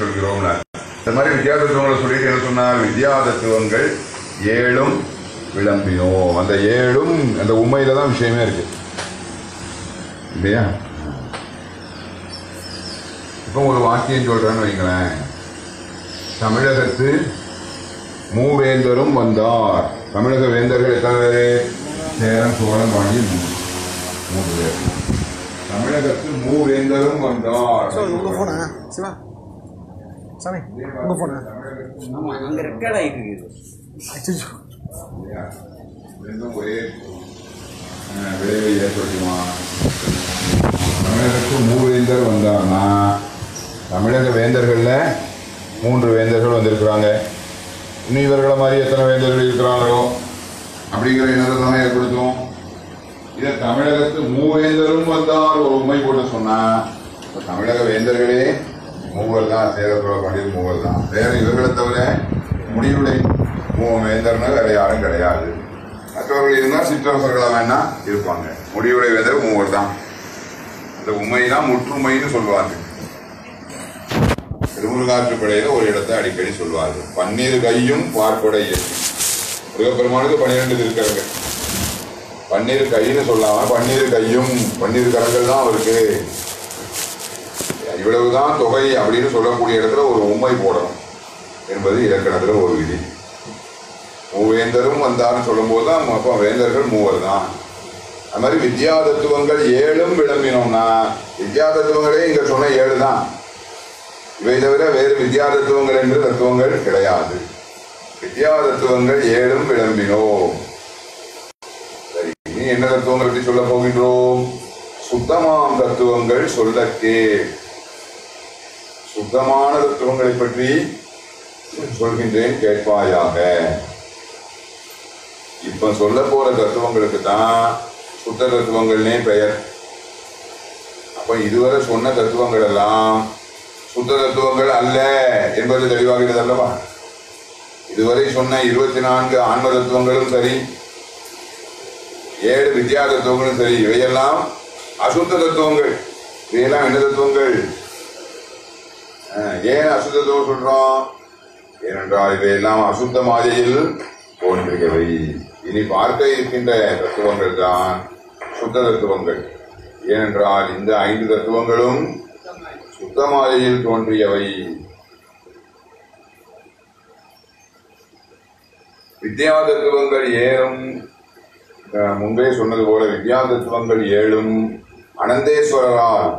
சொல்கிறோம் இந்த மாதிரி வித்யாதத்துவங்களை சொல்லிட்டு என்ன சொன்னார்? வித்யாதத்துவங்கள் ஏழும் விளம்பினோம். அந்த ஏழும் அந்த உண்மையில தான் விஷயமே இருக்கு. இல்லையா? இப்போ ஒரு வாக்கியம் சொல்றேன்னு வைங்களேன். தமிழகத்து மூவேந்தரும் வந்தார். தமிழக வேந்தர்கள் எத்தனை பேர்? சேரன் சோழன் பாண்டியன் மூன்று பேர். தமிழகத்து மூவேந்தரும் வந்தார் சார் உங்கள் ஃபோனா சிவா சாமி உங்கள் ஃபோனா ஆமா அங்க ரெக்கார்ட் ஆயிட்டு இருக்குது ஒரே விளைவை ஏற்படுத்துவான் தமிழகத்து மூவேந்தர் வந்தார்னா தமிழக வேந்தர்கள்ல மூன்று வேந்தர்கள் வந்திருக்கிறாங்க. இன்னும் இவர்களை மாதிரி எத்தனை வேந்தர்கள் இருக்கிறாங்களோ அப்படிங்கிற எண்ணத்தை தானே ஏற்படுத்தும் இதை தமிழகத்து மூவேந்தரும் வந்தார் ஒரு உண்மை போட்டு சொன்னா இப்ப தமிழக வேந்தர்களே மூவர் தான் சேரத்தோட பண்டிகை மூவர் தான் வேற இவர்களை தவிர முடிவுடை வேந்தர்னா வேற யாரும் கிடையாது. மற்றவர்கள் இருந்தால் சிற்றரசர்களா வேணா இருப்பாங்க. முடிவுடை வேந்தர் மூவர் தான் அந்த உண்மைதான் முற்றுமைன்னு சொல்லுவாங்க திருமுருகாற்றுப்படையில ஒரு இடத்தை அடிக்கடி சொல்வார்கள். பன்னீர் கையும் பார்ப்படை முருகப்பெருமானுக்கு பன்னிரெண்டு இருக்கிறாங்க பன்னீர் கைன்னு சொல்லாம பன்னீர் கையும் பன்னீர் கரங்கள் தான் அவருக்கு. இவ்வளவுதான் தொகை அப்படின்னு சொல்லக்கூடிய இடத்துல ஒரு உண்மை போடணும் என்பது இலக்கணத்தில் ஒரு விதி. மூவேந்தரும் வந்தார்னு சொல்லும்போது தான் அப்போ வேந்தர்கள் மூவர் தான் அது மாதிரி வித்யா தத்துவங்கள் ஏழும் விளம்பினோம்னா வித்யா தத்துவங்களே இங்க சொன்ன ஏழு தான் இவை தவிர வேறு வித்யா தத்துவங்கள் என்று தத்துவங்கள் கிடையாது. வித்யா தத்துவங்கள் ஏழும் விளம்பினோம். சரி இனி என்ன தத்துவங்கள் பற்றி சொல்ல போகின்றோம்? சுத்தமாம் தத்துவங்கள் சொல்லக்கே சுத்தமான தத்துவங்களை பற்றி சொல்கின்றேன் கேட்பாயாக. இப்ப சொல்ல போற தத்துவங்களுக்கு தான் சுத்த தத்துவங்கள்னே பெயர். அப்ப இதுவரை சொன்ன தத்துவங்கள் எல்லாம் சுத்த தத்துவங்கள் அல்ல என்பது தெளிவாகிறது அல்லவா? இதுவரை சொன்ன இருபத்தி நான்கு ஆன்ம தத்துவங்களும் சரி ஏழு வித்யா தத்துவங்களும் சரி இவையெல்லாம் அசுத்த தத்துவங்கள். இவையெல்லாம் என்ன தத்துவங்கள்? ஏன் அசுத்த தத்துவம் சொல்றோம் ஏனென்றால் இவையெல்லாம் அசுத்த மாயையில் தோன்றியவை இனி பார்க்க இருக்கின்ற தத்துவங்கள் தான் சுத்த தத்துவங்கள். ஏனென்றால் இந்த ஐந்து தத்துவங்களும் சுத்த மாயையில் தோன்றியவை. வித்யா தத்துவங்கள் ஏழும் முன்பே சொன்னது போல வித்யா தத்துவங்கள் ஏழும் அனந்தேஸ்வரரால்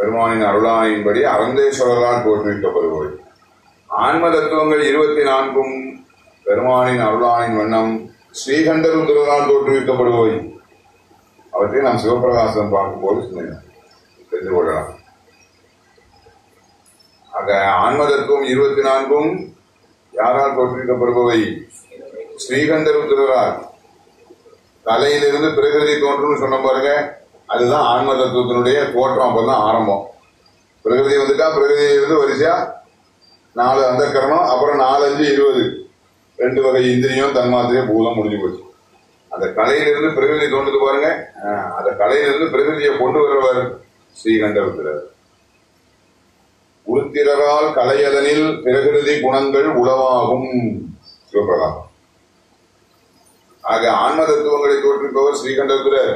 பெருமானின் அருளாயின்படி அனந்தேஸ்வரரால் தோற்றுவிக்கப்படுவது ஆன்ம தத்துவங்கள் இருபத்தி நான்கும் பெருமானின் அருளாயின் வண்ணம் ஸ்ரீகண்டருத்ரரால் தோற்றுவிக்கப்படுபவை அவற்றை நாம் சிவபிரகாசம் பார்க்கும்போது போது தெரிந்து கொள்ளலாம். ஆக ஆன்ம தத்துவம் இருபத்தி நான்கும் யாரால் தோற்றுவிக்கப்படுபவை ஸ்ரீகண்டருத்ரரால் தலையிலிருந்து பிரகிருதி தோன்றும்னு சொன்ன பாருங்க. அதுதான் ஆன்ம தத்துவத்தினுடைய தோற்றம் அப்பதான் ஆரம்பம். பிரகிருதி வந்துட்டா பிரகிருதியிலிருந்து வரிசையா? நாலு அந்த கரணம் அப்புறம் நாலஞ்சு இருபது. ரெண்டு வகை இந்திரியம் தன்மாத்திரையும் பூதம் முடிஞ்சு போச்சு. அந்த கலையிலிருந்து பிரகிருதி கொண்டு பாருங்க. அந்த கலையிலிருந்து பிரகிருதியை கொண்டு வருவர் ஸ்ரீகண்டருத்திரர் உருத்திரரால் கலையதனில் பிரகிருதி குணங்கள் உளவாகும். சிவபிரகாசம் ஆக ஆன்ம தத்துவங்களை தோற்றுப்பவர் ஸ்ரீகண்டருத்திரர்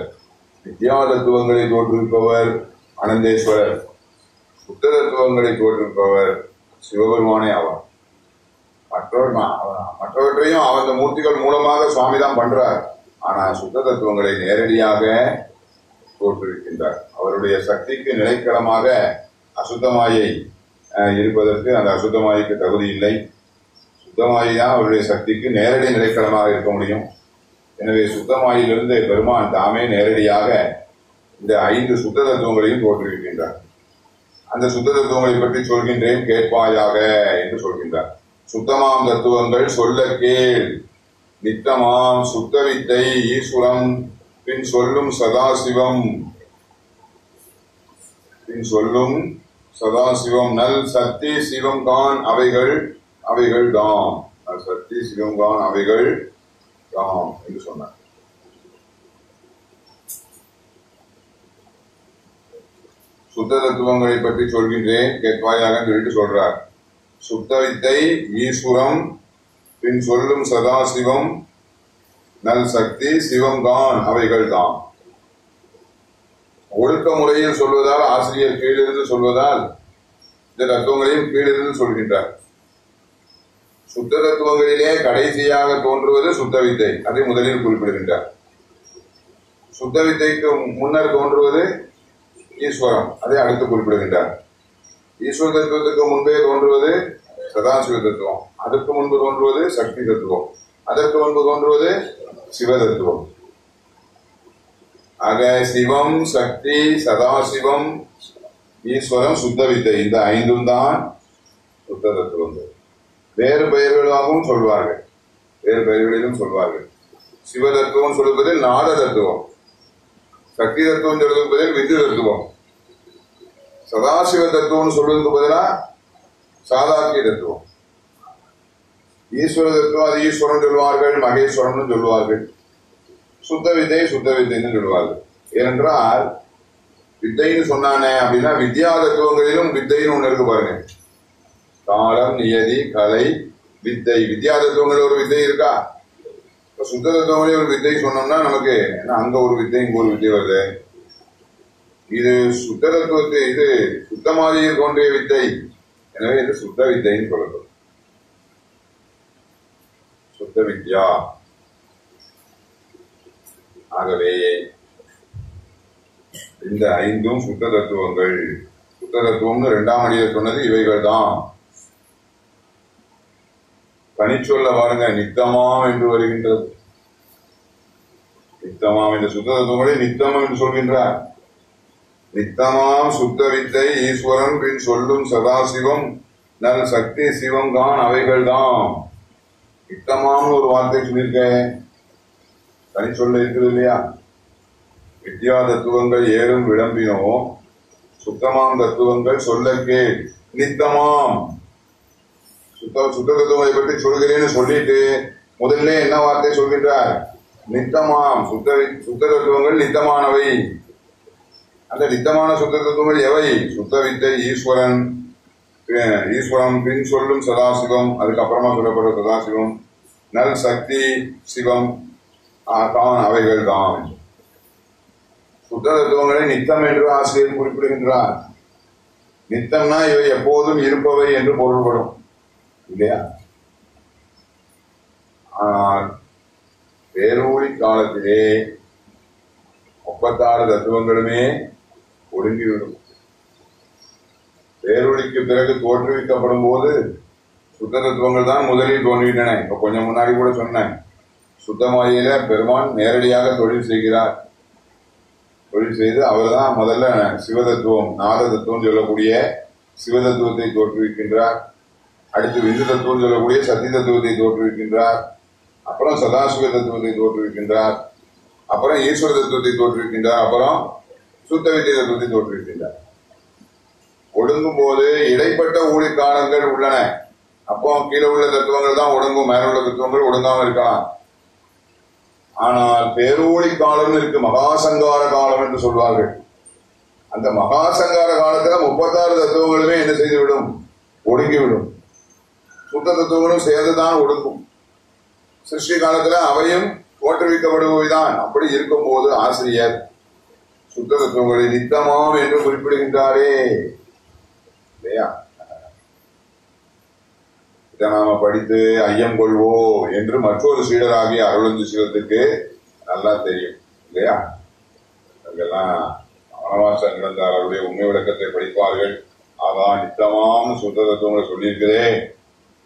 வித்யா தத்துவங்களை தோற்றுவிப்பவர் அனந்தேஸ்வரர் சுத்த தத்துவங்களை தோற்றுவிப்பவர் சிவபெருமானே ஆவார். மற்றவர் மற்றவற்றையும் அந்த மூர்த்திகள் மூலமாக சுவாமி தான் பண்றார். ஆனா சுத்த தத்துவங்களை நேரடியாக தோற்றுவிக்கின்றார். அவருடைய சக்திக்கு நிலைக்களமாக அசுத்தமாயை இருப்பதற்கு அந்த அசுத்தமாய்க்கு தகுதி இல்லை. சுத்தமாயை தான் அவருடைய சக்திக்கு நேரடி நிலைக்களமாக இருக்க முடியும். எனவே சுத்தமாயிலிருந்து பெருமான் தாமே நேரடியாக இந்த ஐந்து சுத்த தத்துவங்களையும் தோற்றுவிக்கின்றார். அந்த சுத்த தத்துவங்களை பற்றி சொல்கின்றேன் கேட்பாயாக என்று சொல்கின்றார். சுத்தமாம் தத்துவங்கள் சொல்ல கேள். நித்தமாம் சுத்தவித்தை ஈஸ்வரம் பின் சொல்லும் சதாசிவம். பின் சொல்லும் சதாசிவம் நல் சக்தி சிவம் தான் அவைகள் அவைகள் தாம் சக்தி சிவம் தான் அவைகள் தாம் என்று சொன்னார் சுத்த தத்துவங்களை பற்றி சொல்கின்றேன் கேட்பாயாக சொல்லிட்டு சொல்றார். சுத்த வித்தை ஈஸ்வரம் பின் சொல்லும் சதா சிவம் நல் சக்தி சிவம்தான் அவைகள் தான். ஒழுக்க முறையில் சொல்வதால் ஆசிரியர் கீழிருந்து சொல்வதால் இந்த தத்துவங்களையும் கீழிருந்து சொல்கின்றார். சுத்த தத்துவங்களிலே கடைசியாக தோன்றுவது சுத்த வித்தை. அதை முதலில் குறிப்பிடுகின்றார். சுத்த வித்தைக்கு முன்னர் தோன்றுவது ஈஸ்வரம். அதை அடுத்து குறிப்பிடுகின்றார். ஈஸ்வர தத்துவத்துக்கு முன்பே தோன்றுவது சதாசிவ தத்துவம். அதற்கு முன்பு தோன்றுவது சக்தி தத்துவம். அதற்கு முன்பு தோன்றுவது சிவ தத்துவம். ஆக சிவம் சக்தி சதாசிவம் ஈஸ்வரம் சுத்த வித்தை. இந்த ஐந்தும் தான் சுத்த தத்துவங்கள். வேறு பெயர்களாகவும் சொல்வார்கள். வேறு பெயர்களிலும் சொல்வார்கள். சிவ தத்துவம் சொல்லுவது நாத தத்துவம். சக்தி தத்துவம் சொல்வதற்கு பதில் தத்துவம். சதாசிவ தத்துவம் சொல்வதற்கு பதிலாக சாதாக்கிய தத்துவம். ஈஸ்வர தத்துவம் அது ஈஸ்வரன் சொல்வார்கள் மகேஸ்வரன் சொல்வார்கள். சுத்த வித்தை சுத்த வித்தைன்னு சொல்லுவார்கள் ஏனென்றால் வித்தைன்னு சொன்னானே அப்படின்னா வித்யா தத்துவங்களிலும் வித்தைன்னு ஒன்று இருக்கு பாருங்க. காலம் நியதி கலை வித்தை. வித்யா தத்துவங்கள் ஒரு வித்தை இருக்கா? இப்ப சுத்த தத்துவங்களே ஒரு வித்தை சொன்னோம்னா நமக்கு என்ன? அங்க ஒரு வித்தை இங்க ஒரு வித்தை வருது. இது சுத்த தத்துவத்தை இது சுத்தமாதியில் தோன்றிய வித்தை. எனவே இது சுத்த வித்தைன்னு சொல்லப்படும். சுத்த வித்யா. ஆகவே இந்த ஐந்தும் சுத்த தத்துவங்கள் சுத்த தத்துவம்னு இரண்டாம் அடியில் சொன்னது இவைகள் தான் பனிச்சொல்ல பாருங்க நித்தமாம் என்று வருகின்றது. நித்தமாம் என்று சுத்த தத்துவங்களை நித்தமம் என்று சொல்கின்றார். நித்தமாம் சுத்த வித்தை ஈஸ்வரன் பின் சொல்லும் சதாசிவம் நல் சக்தி சிவம் தான் அவைகள் தான் நித்தமாம்னு ஒரு வார்த்தை சொல்லியிருக்கேன் தனி சொல்ல இருக்குது இல்லையா? வித்யா தத்துவங்கள் ஏறும் விளம்பினோ சுத்தமாம் தத்துவங்கள் சொல்ல கேள். நித்தமாம். சுத்த சுத்த தத்துவங்களை பற்றி சொல்கிறேன்னு சொல்லிட்டு முதல்ல என்ன வார்த்தை சொல்கின்றார்? நித்தமாம். சுத்த சுத்த தத்துவங்கள் நித்தமானவை. அந்த நித்தமான சுத்த தத்துவங்கள் எவை சுத்த வித்தை ஈஸ்வரன் ஈஸ்வரம் பின் சொல்லும் சதாசிவம் அதுக்கப்புறமா சொல்லப்படுற சதாசிவம். நல் சக்தி சிவம் தான் அவைகள் தான். சுத்த தத்துவங்களை நித்தம் என்று ஆசிரியர் குறிப்பிடுகின்றார். நித்தம்னா இவை எப்போதும் இருப்பவை என்று பொருள்படும். இல்லையா? ஆனால் பேரூழி காலத்திலே முப்பத்தாறு தத்துவங்களுமே ஒடுங்கிவிடும். பேரொழிக்கு பிறகு தோற்றுவிக்கப்படும் போது சுத்த தத்துவங்கள் தான் முதலில் தோன்றுகின்றன. இப்ப கொஞ்சம் முன்னாடி கூட சொன்னேன். சுத்தமாயில பெருமான் நேரடியாக தொழில் செய்கிறார். தொழில் செய்து அவர் தான் முதல்ல சிவதத்துவம் நாத தத்துவம் சொல்லக்கூடிய சிவதத்துவத்தை தோற்றுவிக்கின்றார். அடுத்து விந்து தத்துவம் சொல்லக்கூடிய சக்தி தத்துவத்தை தோற்றுவிக்கின்றார். அப்புறம் சதாசிவ தத்துவத்தை தோற்றுவிக்கின்றார். அப்புறம் ஈஸ்வர தத்துவத்தை தோற்றுவிக்கின்றார். அப்புறம் சுத்த வித்திய தத்துவத்தை தோற்றுவிக்கின்றார். ஒடுங்கும் போது இடைப்பட்ட ஊழிக்காலங்கள் உள்ளன. அப்போ கீழே உள்ள தத்துவங்கள் தான் ஒடுங்கும் மேல உள்ள தத்துவங்கள் ஒடுங்காம இருக்கலாம். ஆனால் பேரூழி காலம்னு இருக்கு மகாசங்கார காலம் என்று சொல்வார்கள். அந்த மகாசங்கார காலத்துல முப்பத்தாறு தத்துவங்களுமே என்ன செய்துவிடும்? ஒடுங்கிவிடும். சுத்த தத்துவங்களும் சேர்ந்துதான் ஒடுங்கும். சிருஷ்டி காலத்துல அவையும் தோற்றுவிக்கப்படுபவைதான். அப்படி இருக்கும் போது ஆசிரியர் சுத்த தத்துவங்களை நித்தமாம் என்று குறிப்பிடுகின்றாரே. இல்லையா? இதை நாம படித்து ஐயம் கொள்வோம் என்று மற்றொரு சீடராகிய அருளஞ்சு சிவத்துக்கு நல்லா தெரியும். இல்லையா? அங்கெல்லாம் வனவாசம் கிடந்தார் அவருடைய உண்மை விளக்கத்தை படிப்பார்கள். அதான் நித்தமாம் சுத்த தத்துவங்களை சொல்லியிருக்கிறே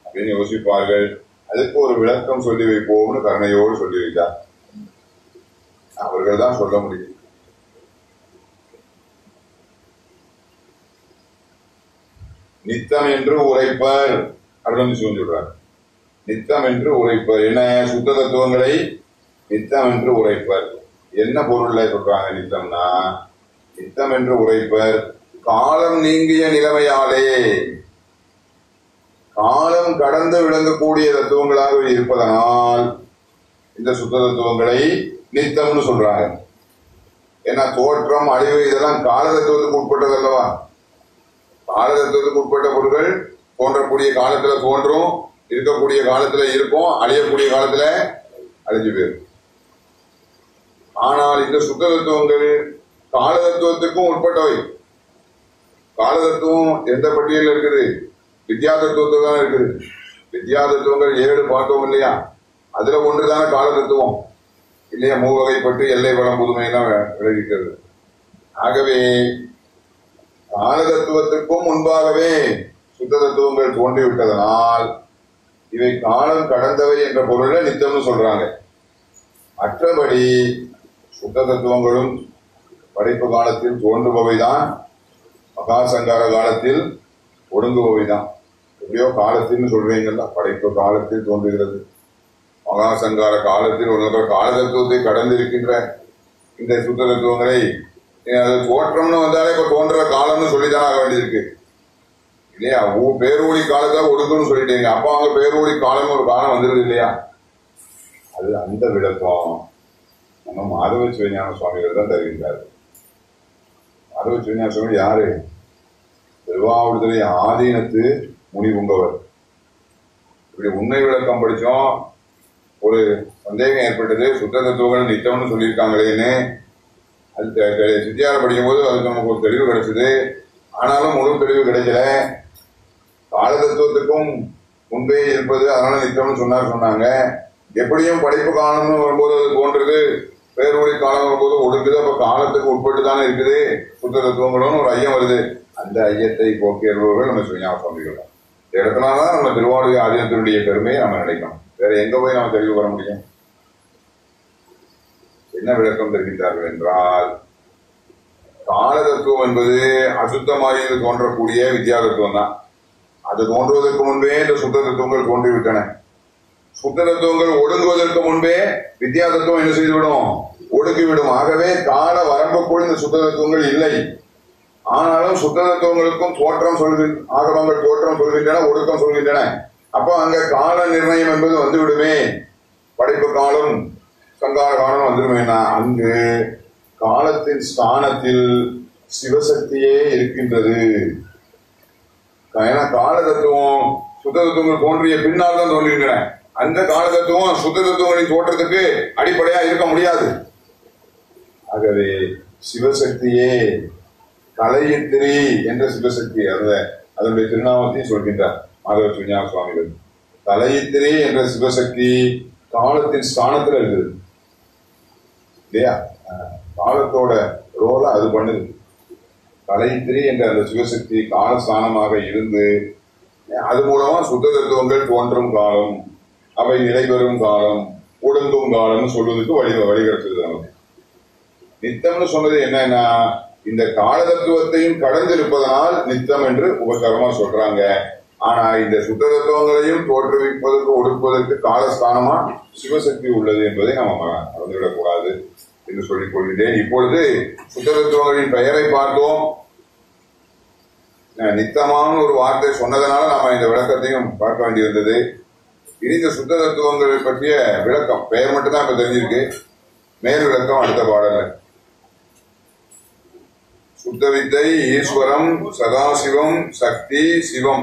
அப்படின்னு யோசிப்பார்கள். அதுக்கு ஒரு விளக்கம் சொல்லி வைப்போம்னு கருணையோடு சொல்லி வைத்தார் அவர்கள் தான் சொல்ல முடியும். நித்தம் என்று உரைப்பர் அப்படின்னு சொல்றார். நித்தம் என்று உரைப்பர். என்ன சுத்த தத்துவங்களை? நித்தம் என்று உரைப்பர். என்ன பொருள்ல சொல்றாங்க நித்தம்னா? நித்தம் என்று உரைப்பர். காலம் நீங்கிய நிலைமையாலே காலம் கடந்து விளங்கக்கூடிய தத்துவங்களாக இருப்பதனால் இந்த சுத்த தத்துவங்களை நித்தம்னு சொல்றாங்க. ஏன்னா தோற்றம் அழிவு இதெல்லாம் கால தத்துவத்துக்கு உட்பட்டது அல்லவா? காலதத்துவத்துக்கு உட்பட்ட பொருட்கள் தோன்றக்கூடிய காலத்துல தோன்றும் இருக்கக்கூடிய காலத்துல இருக்கும் அழியக்கூடிய காலத்துல அழிஞ்சு போயிடும். ஆனால் இந்த சுத்த தத்துவங்கள் கால தத்துவத்துக்கும் உட்பட்டவை. கால தத்துவம் எந்த பட்டியலில் இருக்குது? வித்யா தத்துவத்தில் தான் இருக்குது. வித்யா தத்துவங்கள் ஏழு பார்த்தோம் இல்லையா? அதுல ஒன்றுதான கால தத்துவம் இல்லையா? மூவகைப்பட்டு எல்லை வளம் புதுமையெல்லாம் விளைவிக்கிறது. ஆகவே கால தத்துவத்திற்கும் முன்பாகவே சுத்த தத்துவங்கள் தோன்றிவிட்டதனால் இவை காலம் கடந்தவை என்ற பொருள்ல நித்தம்னு சொல்றாங்க. மற்றபடி சுத்த தத்துவங்களும் படைப்பு காலத்தில் தோன்றுபவைதான். மகாசங்கார காலத்தில் ஒடுங்குபவைதான். எப்படியோ காலத்தின்னு சொல்றீங்கல்ல படைப்பு காலத்தில் தோன்றுகிறது. மகாசங்கார காலத்தில் ஒரு காலதத்துவத்தை கடந்து இருக்கின்ற இந்த சுத்தத்துவங்களை அது தோற்றம்னு வந்தாலே இப்ப தோன்ற காலம்னு சொல்லிதான் ஆக வேண்டியிருக்கு. இல்லையா? ஊ பேரூழி காலத்துல ஒடுக்குன்னு சொல்லிட்டீங்க. அப்ப அவங்க பேரூழி காலம்னு ஒரு காலம் வந்துருது இல்லையா? அது அந்த விளக்கம். நம்ம மாதவ சிவஞான சுவாமிகள் தான் தருகின்றார் மாதவ சிவஞான சுவாமி யாரு? திருவாவூர்துறை ஆதீனத்து முனிவுங்கவர் இப்படி உண்மை விளக்கம் படிச்சோம். ஒரு சந்தேகம் ஏற்பட்டது. சுத்த தத்துவங்கள் நித்தம்னு சொல்லியிருக்காங்களேன்னு அது தெ- சித்தியார படிக்கும்போது அதுக்கு நமக்கு ஒரு தெளிவு கிடைச்சது. ஆனாலும் முழு தெளிவு கிடைக்கல. கால தத்துவத்துக்கும் முன்பே இருப்பது அதனால நித்தம்னு சொன்னார் சொன்னாங்க. எப்படியும் படைப்பு காலம்னு வரும்போது அது போன்றது பேரொழி காலம் வரும்போது ஒடுக்குது. அப்ப காலத்துக்கு உட்பட்டு தானே இருக்குது. சுத்த தத்துவங்களும் ஒரு ஐயம் வருது. அந்த ஐயத்தை போக்கியவர்கள் நம்ம சுஞான சுவாமிகள் இந்த இடத்துலதான் நம்ம திருவாரூர் ஆதீனத்தினுடைய பெருமையை நம்ம நினைக்கணும். வேற எங்க போய் நம்ம தெளிவு பெற முடியும்? என்ன விளக்கம் தருகின்றார்கள் என்றால் கால தத்துவம் என்பது அசுத்தமாயிருந்து தோன்றக்கூடிய வித்யா தத்துவம் தான். அது தோன்றுவதற்கு முன்பே இந்த சுத்த தத்துவங்கள் தோன்றிவிட்டன. சுத்த தத்துவங்கள் ஒடுங்குவதற்கு முன்பே வித்யா தத்துவம் என்ன செய்துவிடும்? ஒடுக்கிவிடும். ஆகவே கால வரம்புக்குள் இந்த சுத்த தத்துவங்கள் இல்லை. ஆனாலும் சுத்தத்துவங்களுக்கும் தோற்றம் சொல்கிற ஆகமங்கள் தோற்றம் சொல்கின்றன ஒடுக்கம் சொல்கின்றன. அப்போ அங்க கால நிர்ணயம் என்பது வந்துவிடுமே. படைப்பு காலம் சங்கார காலம் வந்துடுமேனா அங்கு காலத்தின் ஸ்தானத்தில் சிவசக்தியே இருக்கின்றது. ஏன்னா கால தத்துவம் சுத்த தத்துவங்கள் தோன்றிய பின்னால் தான் தோன்றுகின்றன. அந்த கால தத்துவம் சுத்த தத்துவங்களின் தோற்றத்துக்கு அடிப்படையா இருக்க முடியாது. ஆகவே சிவசக்தியே கலையித்திரி என்ற சிவசக்தி அந்த அதனுடைய திருநாமத்தையும் சொல்கின்றார் மாதவ சுஞான சுவாமிகள் கலையித்திரி என்ற சிவசக்தி காலத்தின் ஸ்தானத்துல இருக்குது. இல்லையா? காலத்தோட ரோலை அது பண்ணுது. கலைத்திரி என்ற அந்த சிவசக்தி காலஸ்தானமாக இருந்து அது மூலமா சுத்த தத்துவங்கள் தோன்றும் காலம் அவை நிலைபெறும் காலம் உடந்தும் காலம்னு சொல்வதற்கு வழி வழி நமக்கு நித்தம்னு சொன்னது என்னன்னா இந்த காலதத்துவத்தையும் கடந்திருப்பதனால் நித்தம் என்று உபசரமா சொல்றாங்க. ஆனா இந்த சுத்த தத்துவங்களையும் தோற்றுவிப்பதற்கு ஒடுப்பதற்கு காலஸ்தானமா சிவசக்தி உள்ளது என்பதை நம்ம மற- மறந்துவிடக்கூடாது என்று சொல்லிக் கொள்கிறேன். இப்பொழுது சுத்த தத்துவங்களின் பெயரை பார்த்தோம். நித்தமான ஒரு வார்த்தை சொன்னதனால நாம இந்த விளக்கத்தையும் பார்க்க வேண்டியிருந்தது. இனி இந்த சுத்த தத்துவங்களை பற்றிய விளக்கம் பெயர் மட்டும்தான் இப்ப தெரிஞ்சிருக்கு. மேல் விளக்கம் அடுத்த பாடல சுத்தவித்தை ஈஸ்வரம் சதாசிவம் சக்தி சிவம்.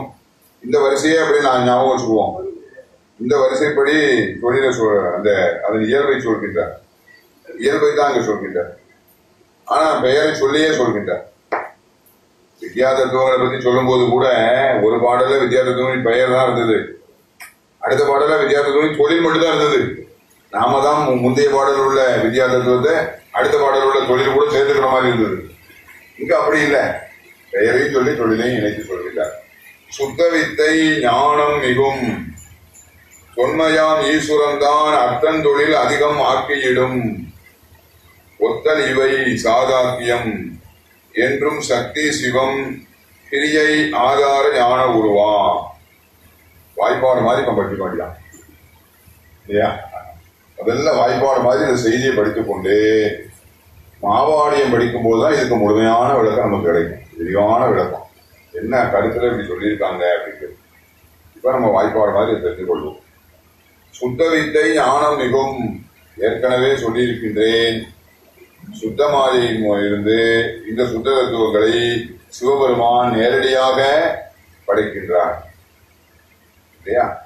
இந்த வரிசையை அப்படி நான் ஞாபகம் வச்சுக்குவோம். இந்த வரிசைப்படி தொழிலை சொல் அந்த அதன் இயல்பை சொல்கின்றார். இயல்பை தான் அங்கே சொல்கின்றார். ஆனால் பெயரை சொல்லியே சொல்கின்றார். வித்யா பற்றி சொல்லும்போது கூட ஒரு பாடல வித்யா பெயர் தான் இருந்தது. அடுத்த பாடல வித்யா தொழில் மட்டும்தான் இருந்தது. நாம தான் முந்தைய பாடல் உள்ள வித்யா தத்துவத்தை அடுத்த பாடல் உள்ள தொழில் கூட சேர்த்துக்கிற மாதிரி இருந்தது. இங்க அப்படி இல்லை. பெயரையும் சொல்லி தொழிலையும் இணைத்து சொல்கிறார் சுத்த வித்தை ஞானம் மிகும். தொன்மையாம் ஈஸ்வரன் தான் அர்த்தன் தொழில் அதிகம் ஆக்கியிடும். ஒத்தல் இவை சாதாக்கியம் என்றும் சக்தி சிவம். கிரியை ஆதார ஞான உருவா. வாய்ப்பாடு மாதிரி நம்ம படிக்க வேண்டியதான் இல்லையா? அதெல்லாம் வாய்ப்பாடு மாதிரி இந்த செய்தியை படித்துக்கொண்டு மாவாடியம் படிக்கும் போதுதான் இதுக்கு முழுமையான விளக்கம் நமக்கு கிடைக்கும். விரிவான விளக்கம். என்ன கருத்துல இப்படி சொல்லியிருக்காங்க அப்படிங்கிறது இப்ப நம்ம வாய்ப்பாடு மாதிரி தெரிந்து கொள்வோம் சுத்த வித்தை ஞானம் மிகவும் ஏற்கனவே சொல்லியிருக்கின்றேன். சுத்தமாதியின் இருந்து இந்த சுத்த தத்துவங்களை சிவபெருமான் நேரடியாக படைக்கின்றார். இல்லையா?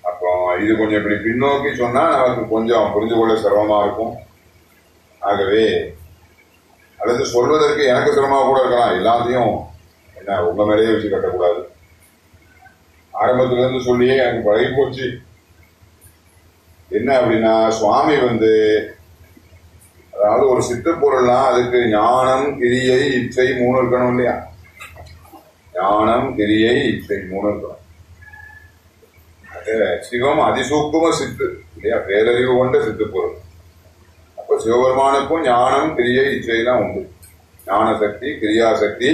அப்போ இது கொஞ்சம் இப்படி பின்னோக்கி சொன்னா நமக்கு கொஞ்சம் புரிந்து கொள்ள சிரமமா இருக்கும். ஆகவே அல்லது சொல்வதற்கு எனக்கு சிரமமா கூட இருக்கலாம். எல்லாத்தையும் என்ன உங்க மேலேயே வச்சு கட்டக்கூடாது. ஆரம்பத்திலிருந்து சொல்லியே எனக்கு பழகி போச்சு. என்ன அப்படின்னா சுவாமி வந்து அதாவது ஒரு சித்துப்பொருள்னா அதுக்கு ஞானம் கிரியை இச்சை மூணு இருக்கணும் இல்லையா? ஞானம் கிரியை இச்சை மூணு இருக்கணும். சிவம் அதிசூக்கும சித்து இல்லையா? பேரறிவு கொண்ட சித்துப்பொருள் இப்போ சிவபெருமானுக்கும் ஞானம் கிரியை இச்சை தான் உண்டு. ஞான சக்தி கிரியா சக்தி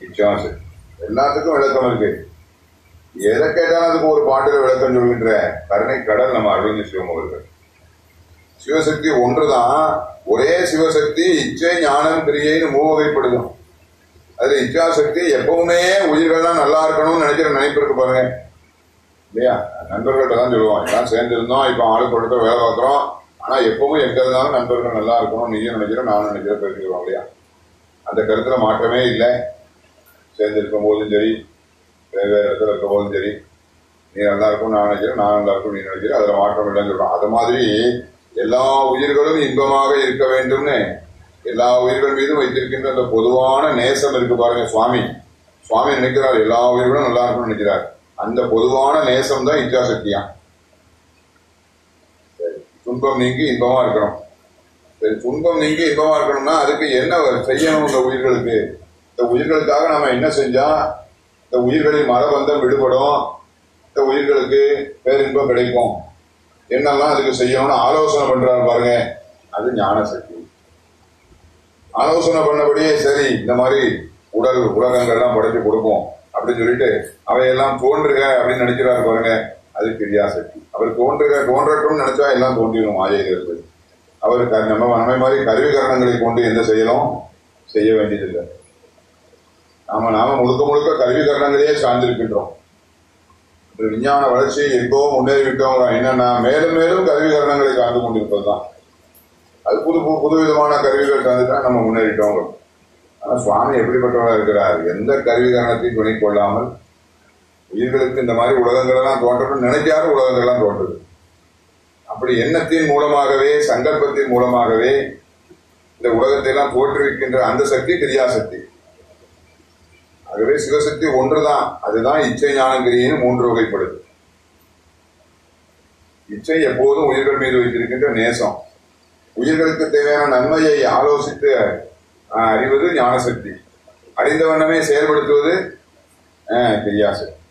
இச்சாசக்தி. எல்லாத்துக்கும் விளக்கம் இருக்கு. எதை கேட்டாலும் அதுக்கு ஒரு பாட்டில் விளக்கம் சொல்கின்ற கருணை கடல் நம்ம அருள் சிவம் அவர்கள் சிவசக்தி ஒன்றுதான். ஒரே சிவசக்தி இச்சை ஞானம் கிரியைன்னு மூவகைப்படுதும் அதுல இச்சாசக்தி எப்பவுமே உயிர்கள்லாம் நல்லா இருக்கணும்னு நினைக்கிற நினைப்பு இருக்கு பாருங்க. இல்லையா? நண்பர்கள்ட்ட தான் சொல்லுவோம். எல்லாம் சேர்ந்துருந்தோம் இப்போ ஆளுக்கு ஆளு வேலை பார்க்குறோம். ஆனா எப்பவும் எங்க இருந்தாலும் நண்பர்கள் நல்லா இருக்கணும் நீயும் நினைக்கிறோம் நானும் நினைக்கிறேன் பேசிக்கிறோம் இல்லையா? அந்த கருத்துல மாற்றமே இல்லை. சேர்ந்திருக்கும் போதும் சரி வேறு வேறு இடத்துல இருக்கும் போதும் சரி நீ நல்லா இருக்கும் நான் நினைக்கிறேன் நான் நல்லா இருக்கும் நீ நினைக்கிறேன் அதுல மாற்றம் இல்லைன்னு சொல்றோம். அது மாதிரி எல்லா உயிர்களும் இன்பமாக இருக்க வேண்டும்னு எல்லா உயிர்கள் மீதும் வைத்திருக்கின்ற அந்த பொதுவான நேசம் இருக்கு பாருங்க சுவாமி. சுவாமி நினைக்கிறார் எல்லா உயிர்களும் நல்லா இருக்கும்னு நினைக்கிறார். அந்த பொதுவான நேசம் தான் இச்சாசக்தியான் துன்பம் நீங்கி இன்பமா இருக்கணும். சரி துன்பம் நீங்கி இன்பமா இருக்கணும்னா அதுக்கு என்ன செய்யணும் இந்த உயிர்களுக்கு? இந்த உயிர்களுக்காக நம்ம என்ன செஞ்சா இந்த உயிர்களின் மரபந்தம் விடுபடும். இந்த உயிர்களுக்கு பேரின்பம் கிடைக்கும். என்னெல்லாம் அதுக்கு செய்யணும்னு ஆலோசனை பண்றாரு பாருங்க. அது ஞான சக்தி. ஆலோசனை பண்ணபடியே சரி இந்த மாதிரி உடல் உலகங்கள்லாம் படைச்சு கொடுப்போம். அப்படின்னு சொல்லிட்டு அவையெல்லாம் தோன்றுக அப்படின்னு நினைக்கிறாரு பாருங்க. அது கிரியாசக்தி அவர் தோன்ற தோன்றட்டும்னு நினைச்சா எல்லாம் தோன்றிடும் மாயைகளுக்கு அவர் க- நம்ம நம்மை மாதிரி கருவி கரணங்களை கொண்டு எந்த செயலும் செய்ய வேண்டியதில்லை. நாம நாம முழுக்க முழுக்க கருவி கரணங்களையே சார்ந்திருக்கின்றோம். விஞ்ஞான வளர்ச்சி எங்கோ முன்னேறிவிட்டோம் என்னன்னா மேலும் மேலும் கருவி கரணங்களை சார்ந்து கொண்டிருப்பதுதான். அது புது புது விதமான கருவிகள் சார்ந்துட்டா நம்ம முன்னேறிட்டோம் ஆனா சுவாமி எப்படிப்பட்டவராக இருக்கிறார்? எந்த கருவி கரணத்தையும் துணை கொள்ளாமல் உயிர்களுக்கு இந்த மாதிரி உலகங்கள் எல்லாம் தோன்றணும்னு நினைக்காத உலகங்கள் எல்லாம் தோன்றுது. அப்படி எண்ணத்தின் மூலமாகவே சங்கல்பத்தின் மூலமாகவே இந்த உலகத்தை எல்லாம் தோற்றுவிக்கின்ற அந்த சக்தி கிரியாசக்தி. ஆகவே சிவசக்தி ஒன்றுதான். அதுதான் இச்சை ஞானங்கிரின்னு மூன்று வகைப்படுது. இச்சை எப்போதும் உயிர்கள் மீது வைத்திருக்கின்ற நேசம். உயிர்களுக்கு தேவையான நன்மையை ஆலோசித்து அறிவது ஞானசக்தி. அறிந்த வண்ணமே செயல்படுத்துவது கிரியாசக்தி.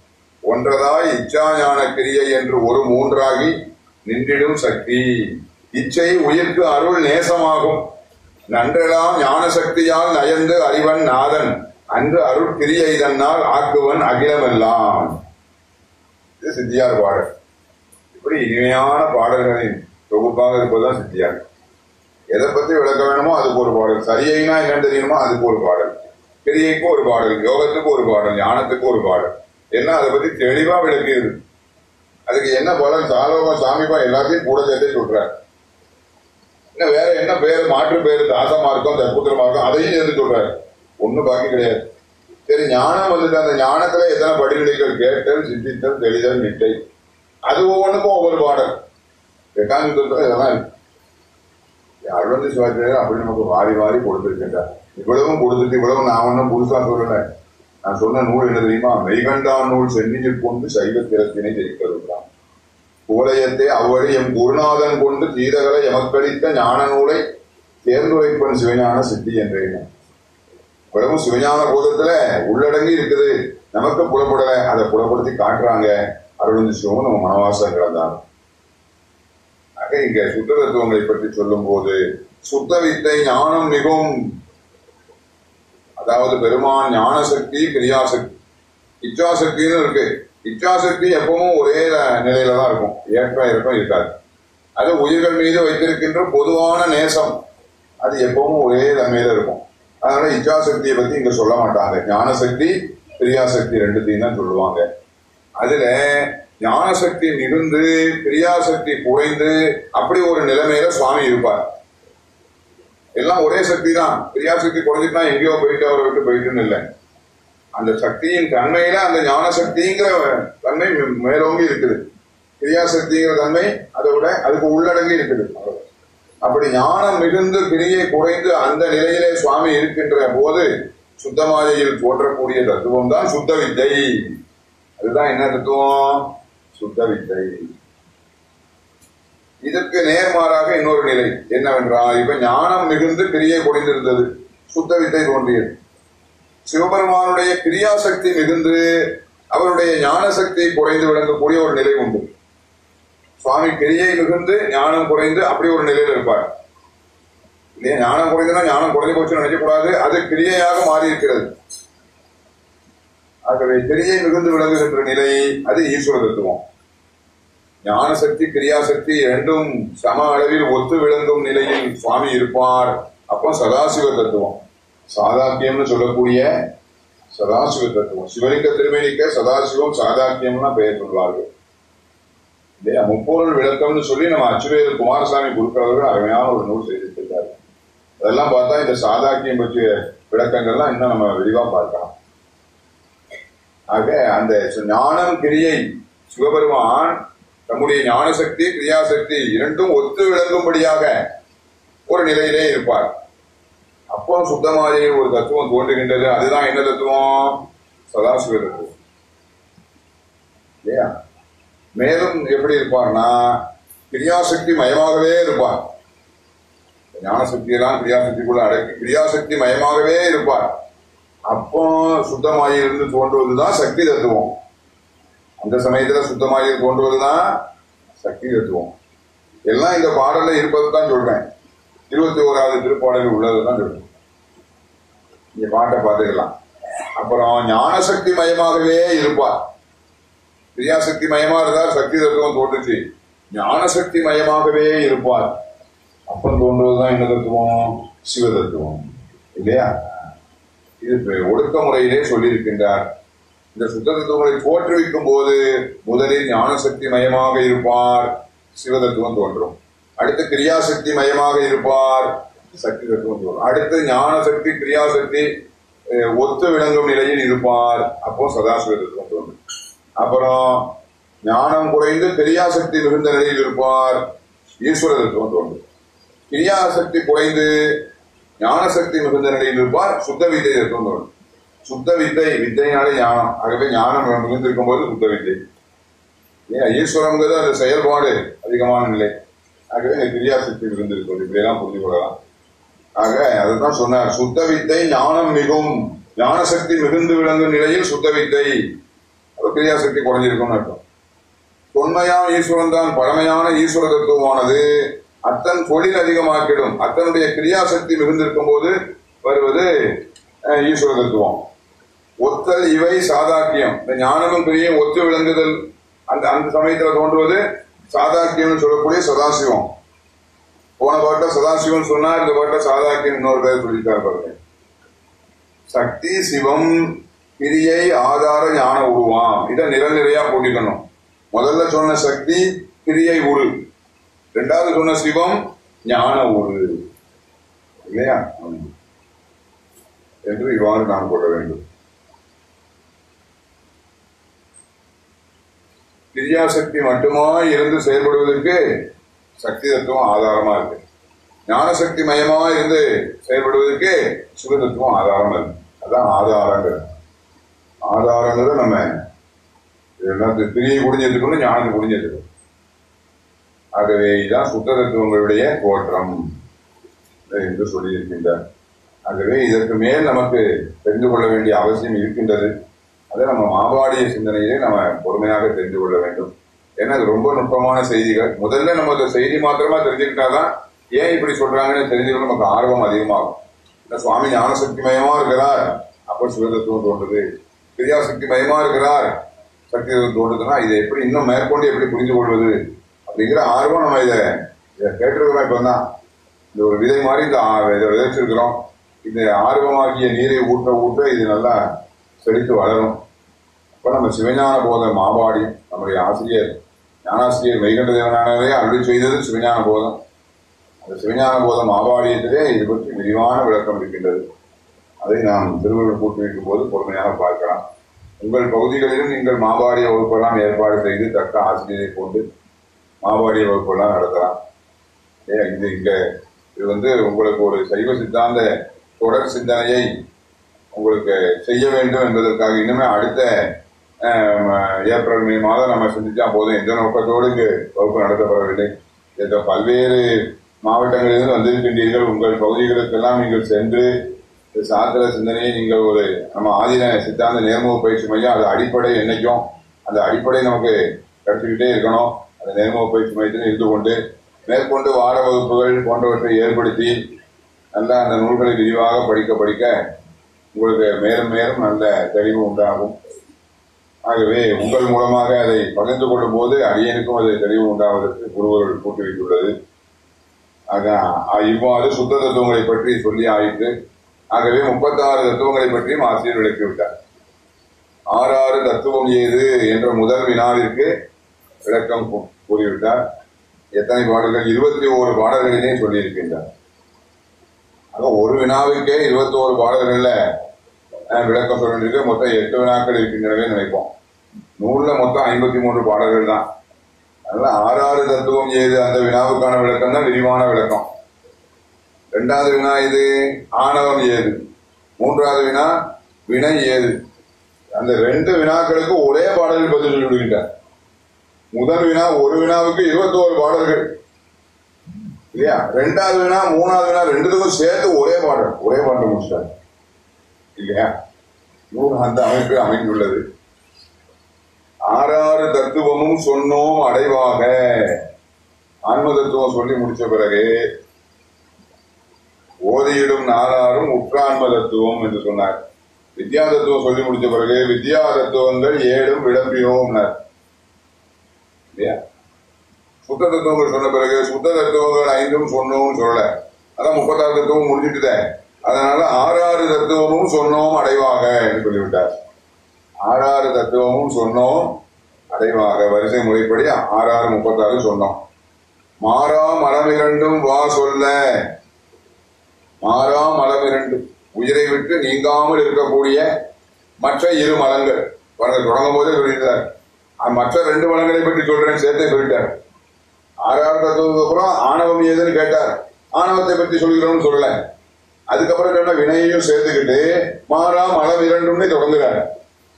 ஒன்றதாய் இச்சா ஞான கிரியை என்று ஒரு மூன்றாகி நின்றிடும் சக்தி. இச்சை உயிர்க்கு அருள் நேசமாகும். நன்றெல்லாம் ஞான சக்தியால் நயந்து அறிவன் நாதன். அன்று அருள் கிரியை தன்னால் ஆக்குவன் அகிலமெல்லாம். இது சித்தியார் பாடல். இப்படி இனிமையான பாடல்களின் தொகுப்பாக இருப்பதுதான் சித்தியார். எதை பத்தி விளக்க வேணுமோ அதுக்கு ஒரு பாடல். சரியைனா என்னன்னு தெரியணுமோ அதுக்கு ஒரு பாடல். கிரியைக்கு ஒரு பாடல். யோகத்துக்கு ஒரு பாடல். ஞானத்துக்கு ஒரு பாடல். என்ன அதை பத்தி தெளிவா விளக்கியது? அதுக்கு என்ன பலன்? சாலோகம் சாமிபா எல்லாத்தையும் கூட சேர்த்தே சொல்றார். இன்னும் வேற என்ன பேரு? மாற்று பேரு தாசமா இருக்கும் தற்புத்திரமா இருக்கும் அதையும் சேர்த்து சொல்றாரு. ஒண்ணும் பாக்கி கிடையாது. சரி ஞானம் வந்துட்டு அந்த ஞானத்துல எத்தனை படிநிலைகள் கேட்டல் சிந்தித்தல் தெளிதல் நிட்டை. அது ஒவ்வொன்றுக்கும் ஒவ்வொரு பாடல். எட்டாம் இதெல்லாம் இருக்கு அருளந்தி சிவாச்சாரியர் அப்படி நமக்கு வாரி வாரி கொடுத்துருக்கின்றார். இவ்வளவும் கொடுத்துட்டு இவ்வளவு நான் ஒன்றும் புதுசா சொல்லலை. நான் சொன்ன நூல் என்ன தெரியுமா? மெய்கண்டா நூல் சென்னியில் கொண்டு சைவ திறத்தினை ஜெயிக்கருந்தான் குவலயத்தை அவ்வழி எம் குருநாதன் கொண்டு தீரகளை எமக்களித்த ஞான நூலை தேர்ந்துரைப்பன் சிவஞான சித்தி என்றேன். இவ்வளவும் சிவஞான போதத்துல உள்ளடங்கி இருக்குது. நமக்கு புலப்படல. அதை புலப்படுத்தி காட்டுறாங்க. அருளந்து சிவம் நம்ம மனவாசம் கிடந்தாங்க ஆக இங்க சுத்த தத்துவங்களை பற்றி சொல்லும் போது சுத்த வித்தை ஞானம் மிகவும் அதாவது பெருமான் ஞான சக்தி கிரியாசக்தி. இச்சாசக்தின்னு இருக்கு. இச்சாசக்தி எப்பவும் ஒரே நிலையில தான் இருக்கும். ஏற்ற இறக்கம் இருக்காது. அது உயிர்கள் மீது வைத்திருக்கின்ற பொதுவான நேசம். அது எப்பவும் ஒரே தன்மையில இருக்கும். அதனால இச்சாசக்தியை பத்தி இங்க சொல்ல மாட்டாங்க. ஞானசக்தி கிரியாசக்தி ரெண்டுத்தையும் தான் சொல்லுவாங்க. அதுல ஞானசக்தி மிகுந்து கிரியாசக்தி குறைந்து அப்படி ஒரு நிலைமையில சுவாமி இருப்பார். எல்லாம் ஒரே சக்தி தான் கிரியாசக்தி குறைஞ்சிட்டா எங்கேயோ போயிட்டு அவரை விட்டு போயிட்டுன்னு இல்லை. அந்த சக்தியின் தன்மையில அந்த ஞான சக்திங்கிற தன்மை மேலோங்கி இருக்குது. கிரியாசக்திங்கிற தன்மை அதை விட அதுக்கு உள்ளடங்கி இருக்குது. அப்படி ஞானம் மிகுந்து கிரியை குறைந்து அந்த நிலையிலே சுவாமி இருக்கின்ற போது சுத்தமாதையில் தோற்றக்கூடிய தத்துவம் தான் சுத்த வித்தை. அதுதான் என்ன தத்துவம்? சுத்த வித்தை. இதற்கு நேர்மாறாக இன்னொரு நிலை என்னவென்றால் இப்ப ஞானம் மிகுந்து பிரியை குறைந்திருந்தது சுத்த வித்தை தோன்றியது. சிவபெருமானுடைய கிரியாசக்தி மிகுந்து அவருடைய ஞான சக்தி குறைந்து விளங்கக்கூடிய ஒரு நிலை உண்டு. சுவாமி கிரியை மிகுந்து ஞானம் குறைந்து அப்படி ஒரு நிலையில் இருப்பார். இல்லையா? ஞானம் குறைந்தனா ஞானம் குறைஞ்சு போச்சுன்னு நினைக்கக்கூடாது. அது கிரியையாக மாறி இருக்கிறது ஆகவே கிரியை மிகுந்து விளங்குகின்ற நிலை அது ஈஸ்வர தத்துவம் ஞான சக்தி கிரியாசக்தி இரண்டும் சம அளவில் ஒத்து விளங்கும் நிலையில் சுவாமி இருப்பார். அப்போ சதாசிவ தத்துவம். சாதாக்கியம்னு சொல்லக்கூடிய சதாசிவ தத்துவம். சிவலிங்க திருமணிக்க சதாசிவம் சாதாக்கியம்னா பெயர் சொல்வார்கள். இல்லையா? முப்பொருள் விளக்கம்னு சொல்லி நம்ம அச்சுவேத குமாரசாமி குருக்களவர்கள் அருமையான ஒரு நூல் செய்திருக்கிறார். அதெல்லாம் பார்த்தா இந்த சாதாக்கியம் பற்றிய விளக்கங்கள்லாம் இன்னும் நம்ம விரிவா பார்க்கலாம். ஆக அந்த ஞானம் கிரியை சிவபெருமான் தம்முடைய ஞான சக்தி கிரியாசக்தி இரண்டும் ஒத்து விளங்கும்படியாக ஒரு நிலையிலே இருப்பார். அப்போ சுத்தமாதிரியில் ஒரு தத்துவம் தோன்றுகின்றது. அதுதான் என்ன தத்துவம்? சதாசிவ தத்துவம் இல்லையா? மேலும் எப்படி இருப்பார்னா கிரியாசக்தி மயமாகவே இருப்பார். ஞானசக்தியெல்லாம் கிரியாசக்திக்குள்ள அடக்கி கிரியாசக்தி மயமாகவே இருப்பார். அப்போ சுத்தமாயிருந்து தோன்றுவதுதான் சக்தி தத்துவம். அந்த சமயத்துல சுத்தமாக கொண்டு வருதான் சக்தி தத்துவம் எல்லாம் இந்த பாடல்ல இருப்பது தான் சொல்றேன். இருபத்தி ஓராவது திருப்பாடல் உள்ளதுதான் சொல்றேன். இந்த பாட்டை பார்த்துக்கலாம். அப்புறம் ஞானசக்தி மயமாகவே இருப்பார். கிரியாசக்தி மயமா இருந்தால் சக்தி தத்துவம் தோன்றுச்சு. ஞானசக்தி மயமாகவே இருப்பார். அப்பன் தோன்றுவதுதான் என்ன தத்துவம்? சிவ தத்துவம் இல்லையா? இது ஒடுக்க முறையிலே சொல்லியிருக்கின்றார். இந்த சுத்த போற்றி வைக்கும் போது முதலில் ஞானசக்தி மயமாக இருப்பார். சிவதத்துவம் தோன்றும். அடுத்து கிரியாசக்தி மயமாக இருப்பார். சக்தி தத்துவம் தோன்றும். அடுத்து ஞானசக்தி கிரியாசக்தி ஒத்து விளங்கும் நிலையில் இருப்பார். அப்போ சதாசிவ தத்துவம் தோன்றும். அப்புறம் ஞானம் குறைந்து கிரியாசக்தி மிகுந்த நிலையில் இருப்பார். ஈஸ்வர தத்துவம் தோன்றும். கிரியாசக்தி குறைந்து ஞானசக்தி மிகுந்த நிலையில் இருப்பார். சுத்த வித்தை தத்துவம் தோன்றும். சுத்த வித்தை வித்தைனாலே ஞானம். ஆகவே ஞானம் மிகுந்திருக்கும் போது சுத்த வித்தை ஏன்? ஈஸ்வரங்கிறது அந்த செயல்பாடு அதிகமான நிலை. ஆகவே இந்த கிரியாசக்தி மிகுந்திருக்கும் இப்படியெல்லாம் புரிஞ்சு கொள்ளலாம் ஆக அதுதான் சொன்னார். சுத்த வித்தை ஞானம் மிகும். ஞானசக்தி மிகுந்து விளங்கும் நிலையில் சுத்த வித்தை அது கிரியாசக்தி குறைஞ்சிருக்கும்னு அர்த்தம். தொன்மையான ஈஸ்வரன் தான். பழமையான ஈஸ்வர தத்துவமானது அத்தன் தொழில் அதிகமாக்கிடும். அத்தனுடைய கிரியாசக்தி மிகுந்திருக்கும் போது வருவது ஈஸ்வர தத்துவம். ஒத்தல் இவை சாதாக்கியம். இந்த ஞானமும் கிரியும் ஒத்து விளங்குதல். அந்த அந்த சமயத்தில் தோன்றுவது சாதாக்கியம்னு சொல்லக்கூடிய சதாசிவம். போன பாட்ட சதாசிவம் சொன்னா இந்த பாட்ட சாதாக்கியம் இன்னொரு பேர் சொல்லிட்டார் பாருங்க. சக்தி சிவம் கிரியை ஆதார ஞான உருவாம். இதை நிரல் போட்டிக்கணும் முதல்ல சொன்ன சக்தி கிரியை உரு. ரெண்டாவது சொன்ன சிவம் ஞான உரு. இல்லையா? என்று இவ்வாறு நான் கொள்ள வேண்டும். கிரியாசக்தி மட்டுமாய் இருந்து செயல்படுவதற்கு சக்தி தத்துவம் ஆதாரமா இருக்கு. ஞானசக்தி மயமா இருந்து செயல்படுவதற்கு சுக தத்துவம் ஆதாரமா இருக்கு. அதான் ஆதாரங்கிறது ஆதாரங்கிறத நம்ம இதெல்லாம் பிரியை குடிஞ்சிருக்கணும் ஞானத்தை குடிஞ்சிருக்கணும் ஆகவே இதுதான் சுத்த தத்துவங்களுடைய தோற்றம் என்று சொல்லியிருக்கின்றார். ஆகவே இதற்கு மேல் நமக்கு தெரிந்து கொள்ள வேண்டிய அவசியம் இருக்கின்றது. அதை நம்ம மாபாடிய சிந்தனையிலே நம்ம பொறுமையாக தெரிந்து கொள்ள வேண்டும். ஏன்னா அது ரொம்ப நுட்பமான செய்திகள். முதல்ல நம்ம இந்த செய்தி மாத்திரமா தெரிஞ்சுக்கிட்டாதான் ஏன் இப்படி சொல்றாங்கன்னு தெரிஞ்சுக்கணும் நமக்கு ஆர்வம் அதிகமாகும். இந்த சுவாமி ஞானசக்தி மயமா இருக்கிறார் அப்ப சிவதத்துவம் தோன்றுது. கிரியாசக்தி மயமா இருக்கிறார் சக்தி தோன்றுதுன்னா இதை எப்படி இன்னும் மேற்கொண்டு எப்படி புரிந்து கொள்வது அப்படிங்கிற ஆர்வம் நம்ம இதை இதை கேட்டிருக்கிறோம் இப்போ தான் இந்த ஒரு விதை மாதிரி இந்த இதை விதைச்சிருக்கிறோம். இந்த ஆர்வமாகிய நீரை ஊட்ட ஊட்ட இது நல்லா செழித்து வளரும். இப்போ நம்ம சிவஞான போத மாபாடி நம்முடைய ஆசிரியர் ஞானாசிரியர் வைகண்ட தேவனானதே அருளி செய்தது சிவஞான போதம். அந்த சிவஞான போதம் ஆபாடியத்திலே இது பற்றி விரிவான விளக்கம் இருக்கின்றது. அதை நாம் திருவள்ளுவர் கூட்டி வைக்கும் போது பொறுமையாக பார்க்கலாம். உங்கள் பகுதிகளிலும் நீங்கள் மாபாடிய வகுப்பெல்லாம் ஏற்பாடு செய்து தக்க ஆசிரியரை கொண்டு மாபாடிய வகுப்பெல்லாம் நடத்தலாம். ஏ, இது இங்கே இது வந்து உங்களுக்கு ஒரு சைவ சித்தாந்த தொடர் சிந்தனையை உங்களுக்கு செய்ய வேண்டும் என்பதற்காக இன்னுமே அடுத்த ஏப்ரல் மே மாதம் நம்ம சிந்திச்சா போதும். எந்த நோக்கத்தோடு இங்கு வகுப்பு நடத்தப்படவில்லை. இந்த பல்வேறு மாவட்டங்களிலிருந்து வந்திருக்கின்றீர்கள். உங்கள் பகுதிகளுக்கெல்லாம் நீங்கள் சென்று சாத்திர சிந்தனையை நீங்கள் ஒரு நம்ம ஆதீன சித்தாந்த நேர்முக பயிற்சி மையம் அது அடிப்படை என்னைக்கும் அந்த அடிப்படை நமக்கு கிடைச்சிக்கிட்டே இருக்கணும். அந்த நேர்முக பயிற்சி மையத்தில் இருந்து கொண்டு மேற்கொண்டு வார வகுப்புகள் போன்றவற்றை ஏற்படுத்தி நல்லா அந்த நூல்களை விரிவாக படிக்க படிக்க உங்களுக்கு மேலும் மேலும் நல்ல தெளிவு உண்டாகும். ஆகவே உங்கள் மூலமாக அதை பகிர்ந்து கொள்ளும் போது அடியனுக்கும் அது தெளிவு உண்டாவதற்கு குருவர்கள் கூட்டி வைத்துள்ளது இவ்வாறு சுத்த தத்துவங்களை பற்றி சொல்லி ஆயிற்று ஆகவே முப்பத்தாறு தத்துவங்களை பற்றியும் ஆசிரியர் விளக்கிவிட்டார். ஆறாறு தத்துவம் ஏது என்ற முதல் வினாவிற்கு விளக்கம் கூறிவிட்டார். எத்தனை பாடல்கள்? இருபத்தி ஓரு பாடல்களிலே சொல்லியிருக்கின்றார். ஆக ஒரு வினாவுக்கே இருபத்தோரு பாடல்கள்ல விளக்கம் சொல்லிட்டு மொத்தம் எட்டு வினாக்கள் இருக்கின்றனவே நினைப்போம். நூலில் மொத்தம் ஐம்பத்தி மூன்று பாடல்கள் தான். அதனால ஆறாறு தத்துவம் ஏது அந்த வினாவுக்கான விளக்கம் தான் விரிவான விளக்கம். ரெண்டாவது வினா இது ஆணவம் ஏது? மூன்றாவது வினா வினை ஏது? அந்த ரெண்டு வினாக்களுக்கு ஒரே பாடலில் பதில் சொல்லிவிடுகின்றார். முதல் வினா ஒரு வினாவுக்கு இருபத்தோரு பாடல்கள். இல்லையா? ரெண்டாவது வினா மூணாவது வினா ரெண்டுத்துக்கும் சேர்த்து ஒரே பாடல் ஒரே பாடல் முடிச்சிட்டார். இல்லையா? மூணு அந்த அமைப்பு அமைந்துள்ளது. ஆறாறு தத்துவமும் சொன்னோம் அடைவாக. ஆன்ம தத்துவம் சொல்லி முடிச்ச பிறகு ஓதியிடும் நாளாரும் உற்றான்ம தத்துவம் என்று சொன்னார். வித்யா தத்துவம் சொல்லி முடிச்ச பிறகு வித்யா தத்துவங்கள் ஏழும் விளம்பினோம்னார் இல்லையா? சுத்த தத்துவங்கள் சொன்ன பிறகு சுத்த தத்துவங்கள் ஐந்தும் சொன்னோம் சொல்லல. அதான் முப்பத்தாறு தத்துவம் முடிஞ்சுட்டுதான் அதனால ஆறாறு தத்துவமும் சொன்னோம் அடைவாக என்று சொல்லிவிட்டார். ஆறாறு தத்துவமும் சொன்னோம் அடைவாக. வரிசை முறைப்படி ஆறாறு முப்பத்தாறு சொன்னோம். மாறா மலம் இரண்டும் வா சொல்ல. மாறா மலம் இரண்டும். உயிரை விட்டு நீங்காமல் இருக்கக்கூடிய மற்ற இரு மலங்கள். பாருங்க தொடங்கும் போதே சொல்லியிருந்தார். மற்ற ரெண்டு மலங்களை பற்றி சொல்றேன் சேர்த்தே சொல்லிட்டார். ஆறாறு தத்துவத்துக்கு அப்புறம் ஆணவம் ஏதுன்னு கேட்டார். ஆணவத்தை பற்றி சொல்கிறோம்னு சொல்லல. அதுக்கப்புறம் சொன்ன வினையையும் சேர்த்துக்கிட்டு மாறா மலம் இரண்டும்னு தொடங்குறாங்க.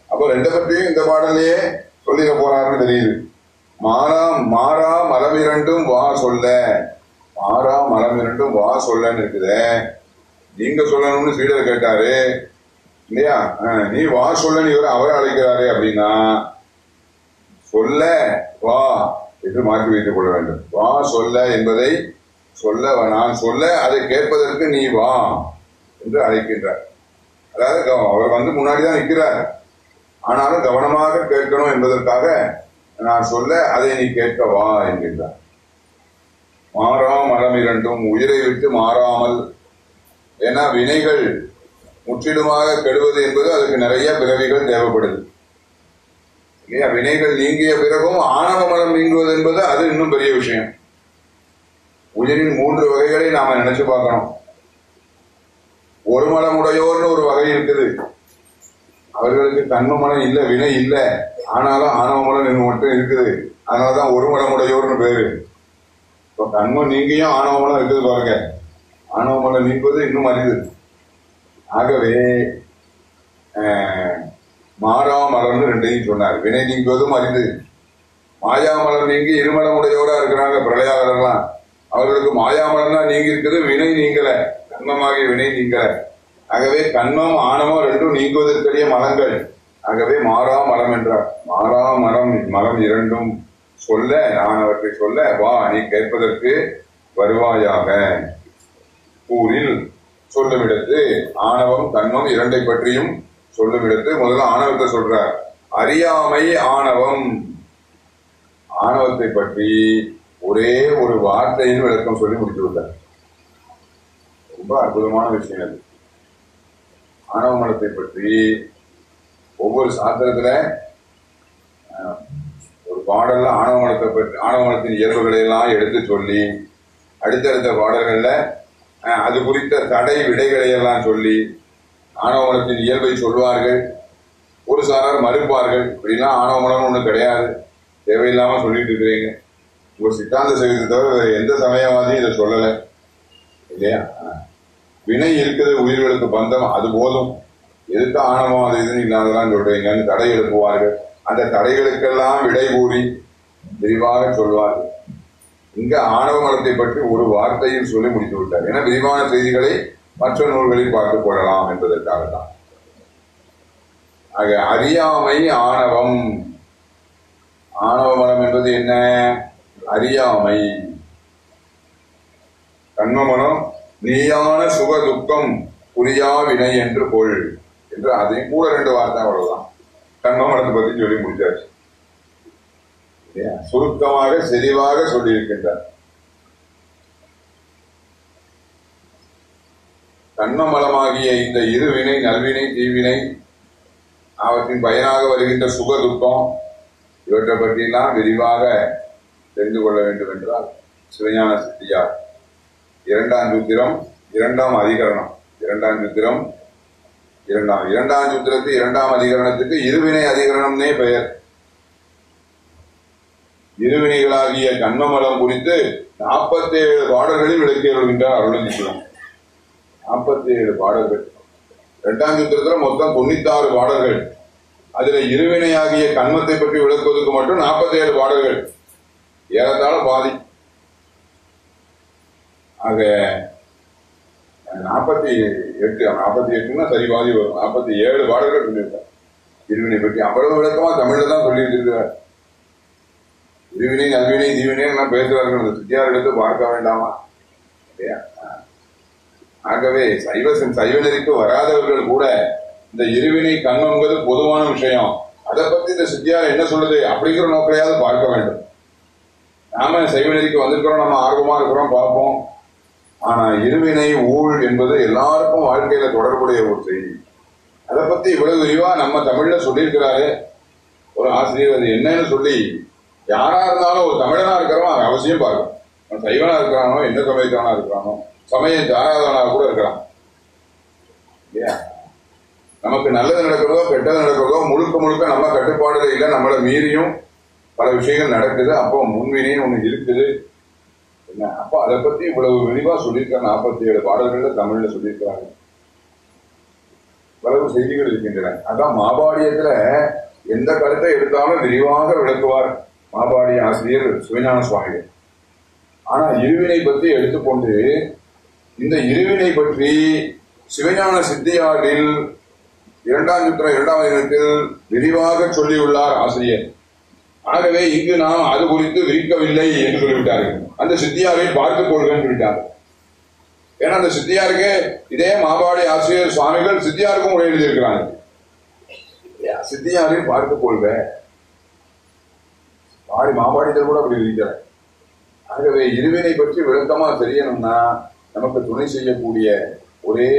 அப்போ ரெண்டை பற்றியும் இந்த பாடலையே சொல்லிட போறாருன்னு தெரியுது. மாறா மாறா மலம் இரண்டும் வா சொல்ல. மாறா மலம் இரண்டும் வா சொல்லன்னு இருக்குதே. நீங்க சொல்லணும்னு சீடர் கேட்டாரு. இல்லையா? நீ வா சொல்லன்னு இவர் அவரை அழைக்கிறாரு அப்படின்னா சொல்ல வா என்று மாற்றி வைத்துக் கொள்ள வேண்டும். வா சொல்ல என்பதை சொல்ல நான் சொல்ல அதை கேட்பதற்கு நீ வா என்று அழைக்கின்றார். அதாவது கவ- அவர் வந்து முன்னாடி தான் நிற்கிறார் ஆனாலும் கவனமாக கேட்கணும் என்பதற்காக நான் சொல்ல அதை நீ கேட்க வா என்கின்றார். மாறா மரம் இரண்டும் உயிரை விட்டு மாறாமல். ஏன்னா வினைகள் முற்றிலுமாக கெடுவது என்பது அதுக்கு நிறைய பிறவிகள் தேவைப்படுது. இல்லையா? வினைகள் நீங்கிய பிறகும் ஆணவ மலம் நீங்குவது என்பது அது இன்னும் பெரிய விஷயம். உயிரின் மூன்று வகைகளை நாம நினைச்சு பார்க்கணும். ஒரு மலமுடையோர்னு ஒரு வகை இருக்குது. அவர்களுக்கு கண்ம மனம் இல்ல வினை இல்ல. ஆனாலும் ஆணவ மலம் மட்டும் இருக்குது. அதனாலதான் ஒரு மலமுடையோர்னு பேரு. இப்ப கண்மம் நீங்கியும் ஆணவ மலம் இருக்குது பாருங்க. ஆணவ மலம் நீங்குவது இன்னும் அரிது. ஆகவே மாறா மலர்னு ரெண்டையும் சொன்னார். வினை நீங்குவதும் அரிது. மாயா மலர் நீங்கி இருமலமுடையோரா இருக்கிறாங்க பிரளயாளர்லாம் அவர்களுக்கு மாயா நீங்க தான் இருக்குது வினை நீங்கல. கண்மமாகிய வினை நீங்கல. ஆகவே கண்மம் ஆணவம் ரெண்டும் நீங்குவதற்குரிய மலங்கள். ஆகவே மாறா மலம் என்றார். மாறா மரம் மலம் இரண்டும் சொல்ல நான் அவற்றை சொல்ல வா நீ கேட்பதற்கு வருவாயாக. கூறில் சொல்லுமிடத்து ஆணவம் தன்மம் இரண்டை பற்றியும் சொல்லுமிடத்து முதல்ல ஆணவத்தை சொல்றார். அறியாமை ஆணவம். ஆணவத்தை பற்றி ஒரே ஒரு வார்த்தையில் விளக்கம் சொல்லி முடித்து விட்டார். ரொம்ப அற்புதமான விஷயம் அது. ஆணவ மலத்தை பற்றி ஒவ்வொரு சாத்திரத்துல ஒரு பாடல்ல ஆணவ மலத்தை பற்றி ஆணவ மலத்தின் இயல்புகளை எல்லாம் எடுத்து சொல்லி அடுத்தடுத்த பாடல்கள்ல அது குறித்த தடை விடைகளை எல்லாம் சொல்லி ஆணவமலத்தின் இயல்பை சொல்வார்கள். ஒரு சாரார் மறுப்பார்கள். இப்படிலாம் ஆணவமலம் ஒன்றும் கிடையாது. தேவையில்லாம சொல்லிட்டு இருக்கிறீங்க. உங்க சித்தாந்த சைவத்தை தவிர வேற எந்த சமயவாதியும் இதை சொல்லலை. இல்லையா? வினை இருக்கிறது உயிர்களுக்கு பந்தம் அது போதும். எதுக்கு ஆணவம் அது இதுன்னு இல்லாததான் சொல்றீங்கன்னு தடை எழுப்புவார்கள். அந்த தடைகளுக்கெல்லாம் விடை கூறி விரிவாக சொல்வார்கள். இங்க ஆணவ மலத்தை பற்றி ஒரு வார்த்தையில் சொல்லி முடித்து விட்டார். ஏன்னா விரிவான செய்திகளை மற்ற நூல்களில் பார்த்துக் கொள்ளலாம் என்பதற்காகத்தான். ஆக அறியாமை ஆணவம். ஆணவ மலம் என்பது என்ன? அறியாமை. கண்மமனம் நீயான சுக துக்கம் புரியா வினை என்று கொள் என்று அதையும் கூட ரெண்டு வார்த்தை அவ்வளவுதான். கண்மமனத்தை பத்தி சொல்லி முடிச்சாச்சு. சுருக்கமாக செறிவாக சொல்லியிருக்கின்றார். கண்மமலமாகிய இந்த இருவினை நல்வினை தீவினை அவற்றின் பயனாக வருகின்ற சுக துக்கம் இவற்றை பற்றியெல்லாம் விரிவாக தெரிந்து கொள்ள வேண்டும் என்றால் சிவஞான சித்தியார். இரண்டாம் சூத்திரம் இரண்டாம் அதிகரணம். இரண்டாம் சூத்திரம் இரண்டாம் இரண்டாம் சூத்திரத்து இரண்டாம் அதிகரணத்துக்கு இருவினை அதிகரணம்னே பெயர். இருவினைகளாகிய கண்மமலம் குறித்து நாற்பத்தி ஏழு பாடல்களில் விளக்கி வருகின்றார் அருளஞ்சிக்குளம் நாற்பத்தி ஏழு பாடல்கள். இரண்டாம் சூத்திரத்தில் மொத்தம் தொண்ணூத்தாறு பாடல்கள். அதுல இருவினையாகிய கண்மத்தை பற்றி விளக்குவதற்கு மட்டும் நாற்பத்தி ஏழு பாடல்கள். ஏறத்தாழ பாதி. ஆக நாற்பத்தி எட்டு நாற்பத்தி எட்டுன்னா சரி பாதி வரும். நாற்பத்தி ஏழு பாடல்கள் சொல்லியிருக்கார். இருவினை பற்றி அவ்வளவு விளக்கமா தமிழ்ல தான் சொல்லி வச்சிருக்கிறார். இருவினை நல்வினை தீவினை எல்லாம் பேசுவார்கள் அந்த சித்தியார் எடுத்து பார்க்க வேண்டாமா? இல்லையா? ஆகவே சைவ சைவநெறிக்கு வராதவர்கள் கூட இந்த இருவினை கண்ணுங்கிறது பொதுவான விஷயம். அதை பத்தி இந்த சித்தியார் என்ன சொல்லுது அப்படிங்கிற நோக்கிலையாவது பார்க்க வேண்டும். நாம சைவ நெறிக்கு வந்திருக்கிறோம் நம்ம ஆர்வமா இருக்கிறோம் பார்ப்போம். ஆனா இருவினை ஊழ் என்பது எல்லாருக்கும் வாழ்க்கையில தொடர்புடைய ஒரு செய்தி. அதை பத்தி இவ்வளவு விரிவா நம்ம தமிழ்ல சொல்லியிருக்கிறாரு. ஒரு ஆசிரியர் அது என்னன்னு சொல்லி யாரா இருந்தாலும் ஒரு தமிழனா இருக்கிறவன் அவன் அவசியம் பார்க்கணும். சைவனா இருக்கிறானோ எந்த சமயத்தவனா இருக்கிறானோ சமயம் சாராதவனா கூட இருக்கிறான். இல்லையா? நமக்கு நல்லது நடக்கிறதோ கெட்டது நடக்கிறதோ முழுக்க முழுக்க நம்ம கட்டுப்பாடுல இல்லை நம்மளை மீறியும் பல விஷயங்கள் நடக்குது. அப்போ முன்வினைன்னு ஒண்ணு இருக்குது. என்ன? அப்போ அதை பத்தி இவ்வளவு விரிவா சொல்லியிருக்காங்க நாற்பத்தி ஏழு பாடல்களில் தமிழ்ல சொல்லியிருக்கிறாங்க. இவ்வளவு செய்திகள் இருக்கின்றன. அதான் மாபாடியத்துல எந்த கருத்தை எடுத்தாலும் விரிவாக விளக்குவார் மாபாடி ஆசிரியர் சுவிஞான சுவாமிகள். ஆனா இருவினை பற்றி எடுத்துக்கொண்டு இந்த இருவினை பற்றி சிவஞான சித்தியாரில் இரண்டாம் சுற்ற இரண்டாம் இடத்தில் விரிவாக சொல்லியுள்ளார் ஆசிரியர். ஆகவே இங்கு நாம் அது குறித்து விரிக்கவில்லை என்று சொல்லிவிட்டார்கள். அந்த சித்தியாரை பார்த்துக் கொள்வேன் ஏன்னா அந்த சித்தியாருக்கு இதே மாபாடி ஆசிரியர் சுவாமிகள் சித்தியாருக்கும் உரை எழுதியிருக்கிறாங்க. சித்தியாரை பார்த்துக் கொள்க. பாடி மாபாடிகள் கூட அப்படி இருக்கிறார் ஆகவே இருவினை பற்றி விளக்கமா தெரியணும்னா நமக்கு துணை செய்யக்கூடிய ஒரே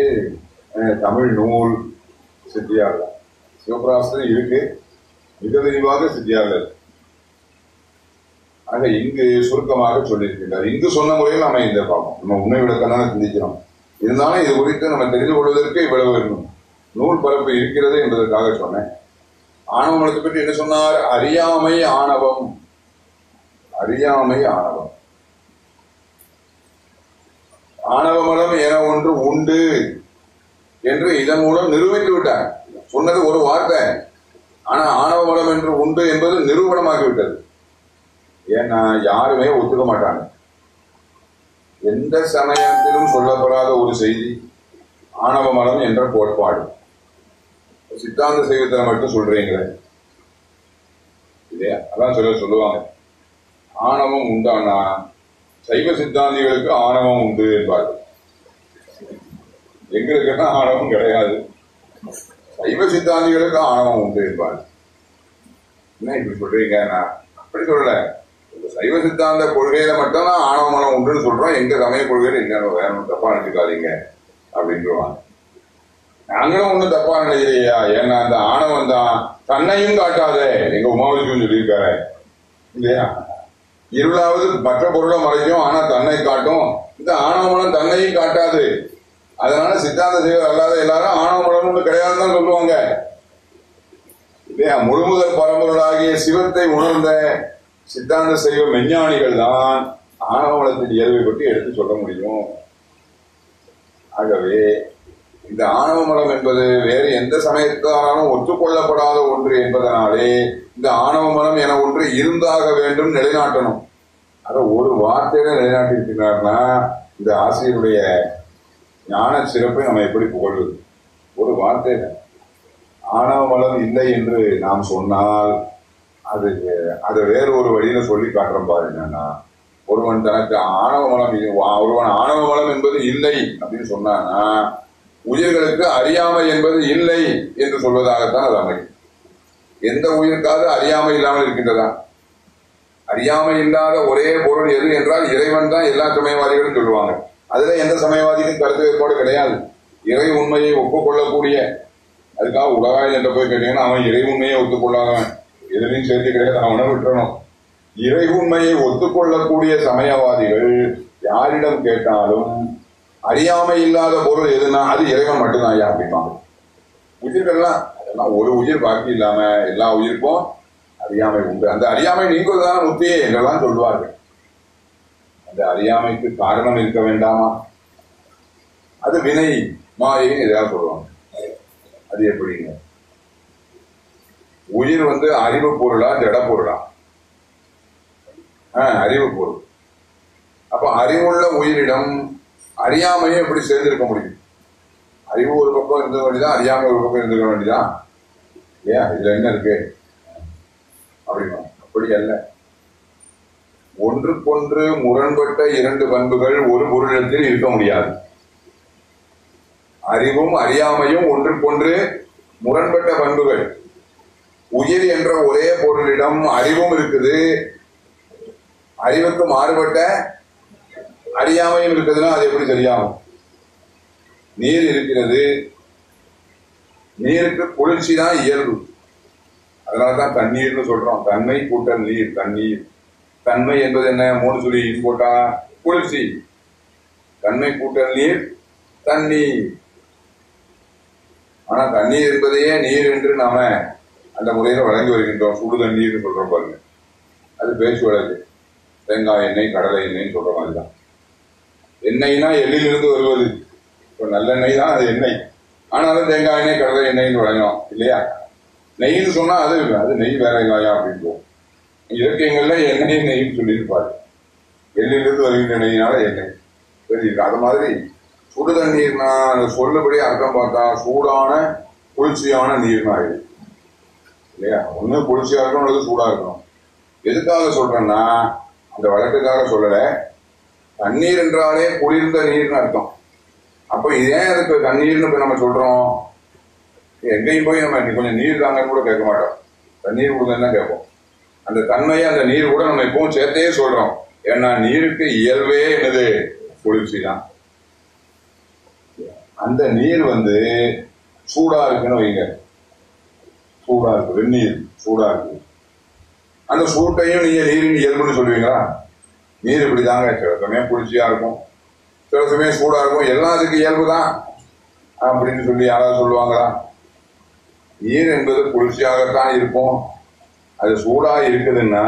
தமிழ் நூல் சித்தியார் தான். சிவபிராசனம் இருக்கு. மிக விரிவாக சித்தியார்கள் இருக்கு. ஆக இங்கு சுருக்கமாக சொல்லியிருக்கின்றார். இங்கு சொன்ன முறையில் நம்ம இந்த பார்ப்போம். நம்ம உண்மை விளக்கம் தானே சிந்திக்கிறோம். இருந்தாலும் இது குறித்து நம்ம தெரிந்து கொள்வதற்கு இவ்வளவு வேண்டும். நூல் பரப்பு இருக்கிறது என்பதற்காக சொன்னேன். ஆணவமலத்தை பற்றி என்ன சொன்னார்? அறியாமை ஆணவம். அறியாமை ஆணவம். ஆணவமலம் என ஒன்று உண்டு என்று இதன் மூலம் நிரூபித்து விட்டார். சொன்னது ஒரு வார்த்தை. ஆனா ஆணவமலம் என்று உண்டு என்பது நிரூபணமாகிவிட்டது. ஏன்னா யாருமே ஒத்துக்க மாட்டாங்க. எந்த சமயத்திலும் சொல்லப்படாத ஒரு செய்தி ஆணவ மலம் என்ற கோட்பாடு. சித்தாந்த செய்வத்தை மட்டும் சொல்றீங்களே. இல்லையா? அதான் சொல்ல சொல்லுவாங்க. ஆணவம் உண்டானா? சைவ சித்தாந்திகளுக்கு ஆணவம் உண்டு என்பார்கள். எங்களுக்குன்னா ஆணவம் கிடையாது. சைவ சித்தாந்திகளுக்கு ஆணவம் உண்டு என்பார்கள். என்ன இப்படி சொல்றீங்க? நான் அப்படி சொல்லல. இந்த சைவ சித்தாந்த கொள்கையில மட்டும்தான் ஆணவ மனம் உண்டுன்னு சொல்றோம். எங்க சமய கொள்கையில என்ன வேணும் தப்பா நினைச்சுக்காதீங்க அப்படின்றாங்க நாங்களும் ஒண்ணும் தப்பா நினைக்கலையா? ஏன்னா அந்த ஆணவம் தான். தன்னையும் காட்டாதே. எங்க உமாவதிக்கும் சொல்லியிருக்காரு. இல்லையா? இருளாவது மற்ற பொருளை மறைக்கும் ஆனா தன்னை காட்டும். இந்த ஆணவமலம் தன்னையும் காட்டாது. அதனால சித்தாந்த செய்வர் அல்லாத எல்லாரும் ஆணவமலம் ஒன்று கிடையாதுன்னு தான் சொல்லுவாங்க. இல்லையா? முழுமுதல் பரம்பொருளாகிய சிவத்தை உணர்ந்த சித்தாந்த செய்வ மெஞ்ஞானிகள் தான் ஆணவமலத்தின் இயல்பை பற்றி எடுத்து சொல்ல முடியும். ஆகவே இந்த ஆணவ மலம் என்பது வேறு எந்த சமயத்தாலும் ஒத்துக்கொள்ளப்படாத ஒன்று என்பதனாலே இந்த ஆணவ மலம் என ஒன்று இருந்தாக வேண்டும் நிலைநாட்டணும். அத ஒரு வார்த்தையில நிலைநாட்டியிருக்கிறார்னா இந்த ஆசிரியருடைய ஞான சிறப்பை நம்ம எப்படி புகழ்வது? ஒரு வார்த்தையில ஆணவ மலம் இல்லை என்று நாம் சொன்னால் அது அதை வேறு ஒரு வழியில சொல்லி காட்டுறோம் பாரு என்னன்னா ஒருவன் தனக்கு ஆணவ மலம் ஒருவன் ஆணவ மலம் என்பது இல்லை அப்படின்னு சொன்னானா உயிர்களுக்கு அறியாமை என்பது இல்லை என்று சொல்வதாகத்தான் அது அமையும். எந்த உயிருக்காவது அறியாமை இல்லாமல் இருக்கின்றதா? அறியாமை இல்லாத ஒரே பொருள் எது என்றால் இறைவன் தான் எல்லா சமயவாதிகளும் சொல்லுவாங்க. அதுல எந்த சமயவாதிக்கும் கருத்து வேறுபாடு கிடையாது. இறை உண்மையை ஒப்புக்கொள்ளக்கூடிய அதுக்காக உலகாயில் என்ற போய் கேட்டீங்கன்னா அவன் இறை உண்மையை ஒத்துக்கொள்ளாதவன். எதுலையும் சேர்த்து கிடையாது அவனை விட்டுறணும் இறை உண்மையை ஒத்துக்கொள்ளக்கூடிய சமயவாதிகள் யாரிடம் கேட்டாலும் அறியாமை இல்லாத பொருள் எதுனா அது இறைவன் மட்டும்தான் ஐயா அப்படிப்பாங்க உயிர்கள்லாம் அதெல்லாம் ஒரு உயிர் பாக்கி இல்லாம எல்லா உயிருக்கும் அறியாமை உண்டு. அந்த அறியாமை நீங்குவதுதான முத்தியே என்றெல்லாம் சொல்வார்கள். அந்த அறியாமைக்கு காரணம் இருக்க வேண்டாமா? அது வினை மாயின்னு எதாவது சொல்லுவாங்க. அது எப்படிங்க? உயிர் வந்து அறிவு பொருளா ஜட பொருளா? அறிவு பொருள். அப்ப அறிவுள்ள உயிரிடம் அறியாமையும் எப்படி சேர்ந்திருக்க முடியும்? அறிவு ஒரு பக்கம் இருந்த வேண்டியதான் அறியாமை ஒரு பக்கம் இருந்திருக்க வேண்டியதான் இல்லையா? இதுல என்ன இருக்கு? அப்படின்னா அப்படி அல்ல. ஒன்றுக்கொன்று முரண்பட்ட இரண்டு பண்புகள் ஒரு பொருளிடத்தில் இருக்க முடியாது. அறிவும் அறியாமையும் ஒன்றுக்கொன்று முரண்பட்ட பண்புகள் உயிர் ஒரே பொருளிடம் அறிவும் இருக்குது. அறிவுக்கு மாறுபட்ட அறியாமையும் இருக்குதுன்னா அது எப்படி சரியாகும்? நீர் இருக்கிறது. நீருக்கு குளிர்ச்சி தான் இயல்பு. அதனாலதான் தண்ணீர்னு சொல்றோம். தன்மை கூட்டல் நீர் தண்ணீர். தன்மை என்பது என்ன? மூணு சொல்லி போட்டா குளிர்ச்சி. தன்மை கூட்டல் நீர் தண்ணீர். ஆனா தண்ணீர் என்பதையே நீர் என்று நாம அந்த முறையில் வழங்கி வருகின்றோம். சுடு தண்ணீர்னு சொல்கிறோம் பாருங்க. அது பேச்சு வழக்கு. தேங்காய் எண்ணெய் கடலை எண்ணெய்னு சொல்கிற மாதிரி தான் எண்ணெய்னா எள்ளிலிருந்து வருவது. இப்போ நல்லெண்ணெய் தான் அது எண்ணெய். ஆனாலும் தேங்காய் எண்ணெய் கடலை எண்ணெய்னு வழங்கலாம் இல்லையா? நெய்ன்னு சொன்னால் அது இல்லை. அது நெய் வேற எங்காயா அப்படின்னு போகும் இலக்கியங்கள்ல எண்ணெய் நெய்ன்னு சொல்லியிருப்பாரு எள்ளிலிருந்து வருகின்ற நெய்னால எண்ணெய். தெரியுது? அது மாதிரி சுடு தண்ணீர்னா அந்த சொல்லபடி அர்த்தம் பார்த்தா சூடான குளிர்ச்சியான நீர்னா இது இல்லையா? ஒண்ணு குளிர்ச்சியா இருக்கணும் அல்லது சூடா இருக்கணும். எதுக்காக சொல்றேன்னா அந்த வழக்குக்காக சொல்லல. தண்ணீர் என்றாலே குளிர்ந்த நீர்னு அர்த்தம். அப்ப இது ஏன் அதுக்கு தண்ணீர்னு இப்ப நம்ம சொல்றோம்? எங்கேயும் போய் நம்ம கொஞ்சம் நீர் தாங்கன்னு கூட கேட்க மாட்டோம். தண்ணீர் கொடுங்கன்னு தான் கேட்போம். அந்த தன்மையை அந்த நீர் கூட நம்ம எப்பவும் சேர்த்தே சொல்றோம். ஏன்னா நீருக்கு இயல்பே என்னது? குளிர்ச்சி தான். அந்த நீர் வந்து சூடா இருக்குன்னு வைங்க. சூடா வெந்நீர் சூடா அந்த சூட்டையும் நீங்க நீரின் இயல்புன்னு சொல்லுவீங்களா? நீர் இப்படிதாங்க சில சமயம் குளிர்ச்சியா இருக்கும். சில சமயம் சூடா இருக்கும். எல்லாம் அதுக்கு இயல்பு தான் அப்படின்னு சொல்லி யாராவது சொல்லுவாங்களா? நீர் என்பது குளிர்ச்சியாகத்தான் இருக்கும். அது சூடா இருக்குதுன்னா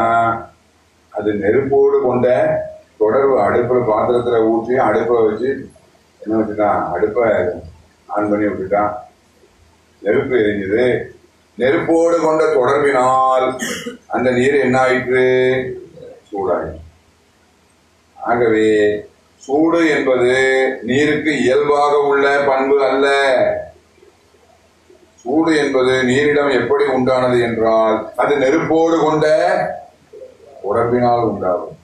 அது நெருப்போடு கொண்ட தொடர்பு அடுப்புல பாத்திரத்துல ஊற்றி அடுப்பை வச்சு என்ன வச்சுட்டான்? அடுப்பை ஆன் பண்ணி விட்டுட்டான் நெருப்பு எரிஞ்சுது. நெருப்போடு கொண்ட தொடர்பினால் அந்த நீர் என்ன ஆயிற்று சூடாயிற்று. ஆகவே சூடு என்பது நீருக்கு இயல்பாக உள்ள பண்பு அல்ல. சூடு என்பது நீரிடம் எப்படி உண்டானது என்றால் அது நெருப்போடு கொண்ட உடம்பினால் உண்டாகும்.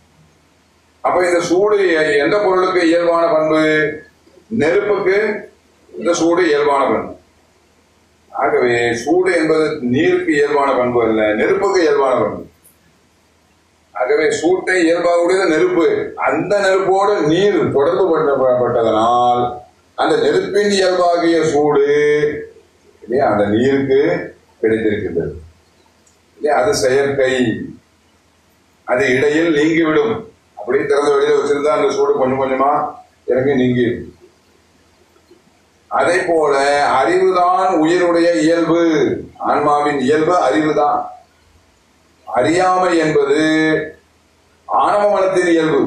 அப்ப இந்த சூடு எந்த பொருளுக்கு இயல்பான பண்பு? நெருப்புக்கு இந்த சூடு இயல்பான பண்பு. ஆகவே சூடு என்பது நீருக்கு இயல்பான பண்பு அல்ல நெருப்புக்கு இயல்பான பண்பு. ஆகவே சூட்டை இயல்பாகக்கூடியது நெருப்பு. அந்த நெருப்போடு நீர் தொடர்பு பண்ணப்பட்டதனால் அந்த நெருப்பின் இயல்பாகிய சூடு இல்லையா அந்த நீருக்கு கிடைத்திருக்கின்றது. இல்லையா அது செயற்கை. அது இடையில் நீங்கிவிடும். அப்படியே திறந்த வெளியில வச்சிருந்தா அந்த சூடு கொஞ்சம் கொஞ்சமா இறங்கி நீங்கி அதே போல அறிவுதான் உயிருடைய இயல்பு. ஆன்மாவின் இயல்பு அறிவுதான். அறியாமை என்பது ஆணவ மனத்தின் இயல்பு.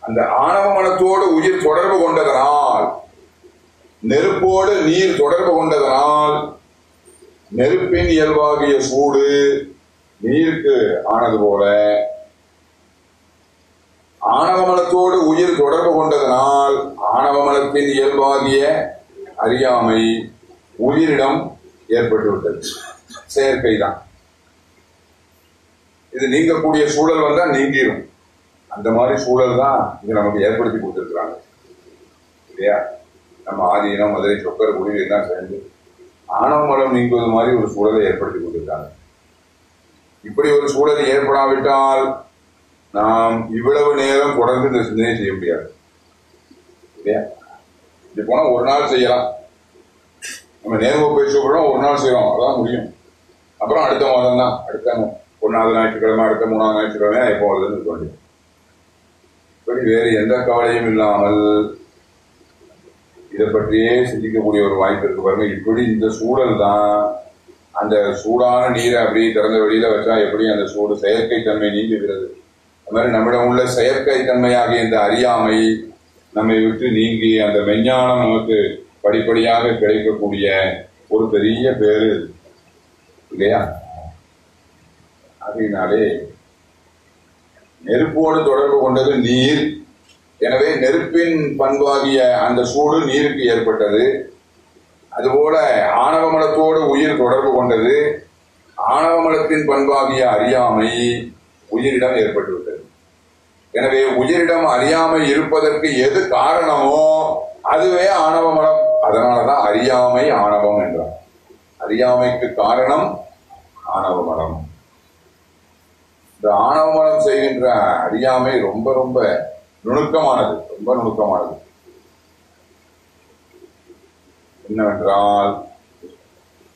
அந்த ஆணவ மனத்தோடு உயிர் தொடர்பு கொண்டதனால் நெருப்போடு நீர் தொடர்பு கொண்டதனால் நெருப்பின் இயல்பாகிய சூடு நீருக்கு ஆனது போல ஆணவமலத்தோடு உயிர் தொடர்பு கொண்டதனால் ஆணவமலத்தின் இயல்பாகிய அறியாமை உயிரிடம் ஏற்பட்டுவிட்டது. செயற்கை தான் இது நீங்கக்கூடிய சூழல் வந்தா நீங்கிடும் அந்த மாதிரி சூழல் தான் இங்க நமக்கு ஏற்படுத்தி கொடுத்துருக்குறாங்க. இல்லையா? நம்ம ஆதீனம் மதுரை சொக்கர் குடியில் எல்லாம் சேர்ந்து ஆணவ மலம் நீங்குவது மாதிரி ஒரு சூழலை ஏற்படுத்தி கொடுத்துருக்காங்க. இப்படி ஒரு சூழல் ஏற்படாவிட்டால் நாம் இவ்வளவு நேரம் தொடர்ந்து இந்த சிந்தனை செய்ய முடியாது. இல்லையா? இது போனா ஒரு நாள் செய்யலாம். நம்ம நேர்வு பயிற்சி கூட ஒரு நாள் செய்யறோம். அதான் முடியும். அப்புறம் அடுத்த மாதம் தான் அடுத்த ஒன்னாவது ஞாயிற்றுக்கிழமை அடுத்த மூணாவது ஞாயிற்றுக்கிழமை எப்போ வருதுன்னு இருக்க வேண்டியது இப்படி வேறு எந்த கவலையும் இல்லாமல் இதை பற்றியே சிந்திக்கக்கூடிய ஒரு வாய்ப்பு இருக்கு பாருங்க. இப்படி இந்த சூழல் தான். அந்த சூடான நீரை அப்படியே திறந்த வெளியில வச்சா எப்படி அந்த சூடு செயற்கை தன்மை நீங்குகிறது? மாதிரி நம்மிடம் உள்ள செயற்கை தன்மையாகிய இந்த அறியாமை நம்மை விட்டு நீங்கி அந்த மெஞ்ஞானம் நமக்கு படிப்படியாக கிடைக்கக்கூடிய ஒரு பெரிய பேரு இல்லையா? அதனாலே நெருப்போடு தொடர்பு கொண்டது நீர். எனவே நெருப்பின் பண்பாகிய அந்த சூடு நீருக்கு ஏற்பட்டது. அதுபோல ஆணவமலத்தோடு உயிர் தொடர்பு கொண்டது. ஆணவமலத்தின் பண்பாகிய அறியாமை உயிரிடம் ஏற்பட்டுவிட்டது. எனவே உயிரிடம் அறியாமை இருப்பதற்கு எது காரணமோ அதுவே ஆணவ மலம். அதனாலதான் அறியாமை ஆணவம் என்றார். அறியாமைக்கு காரணம் ஆணவ மலம். இந்த ஆணவ மலம் செய்கின்ற அறியாமை ரொம்ப ரொம்ப நுணுக்கமானது ரொம்ப நுணுக்கமானது. என்னவென்றால்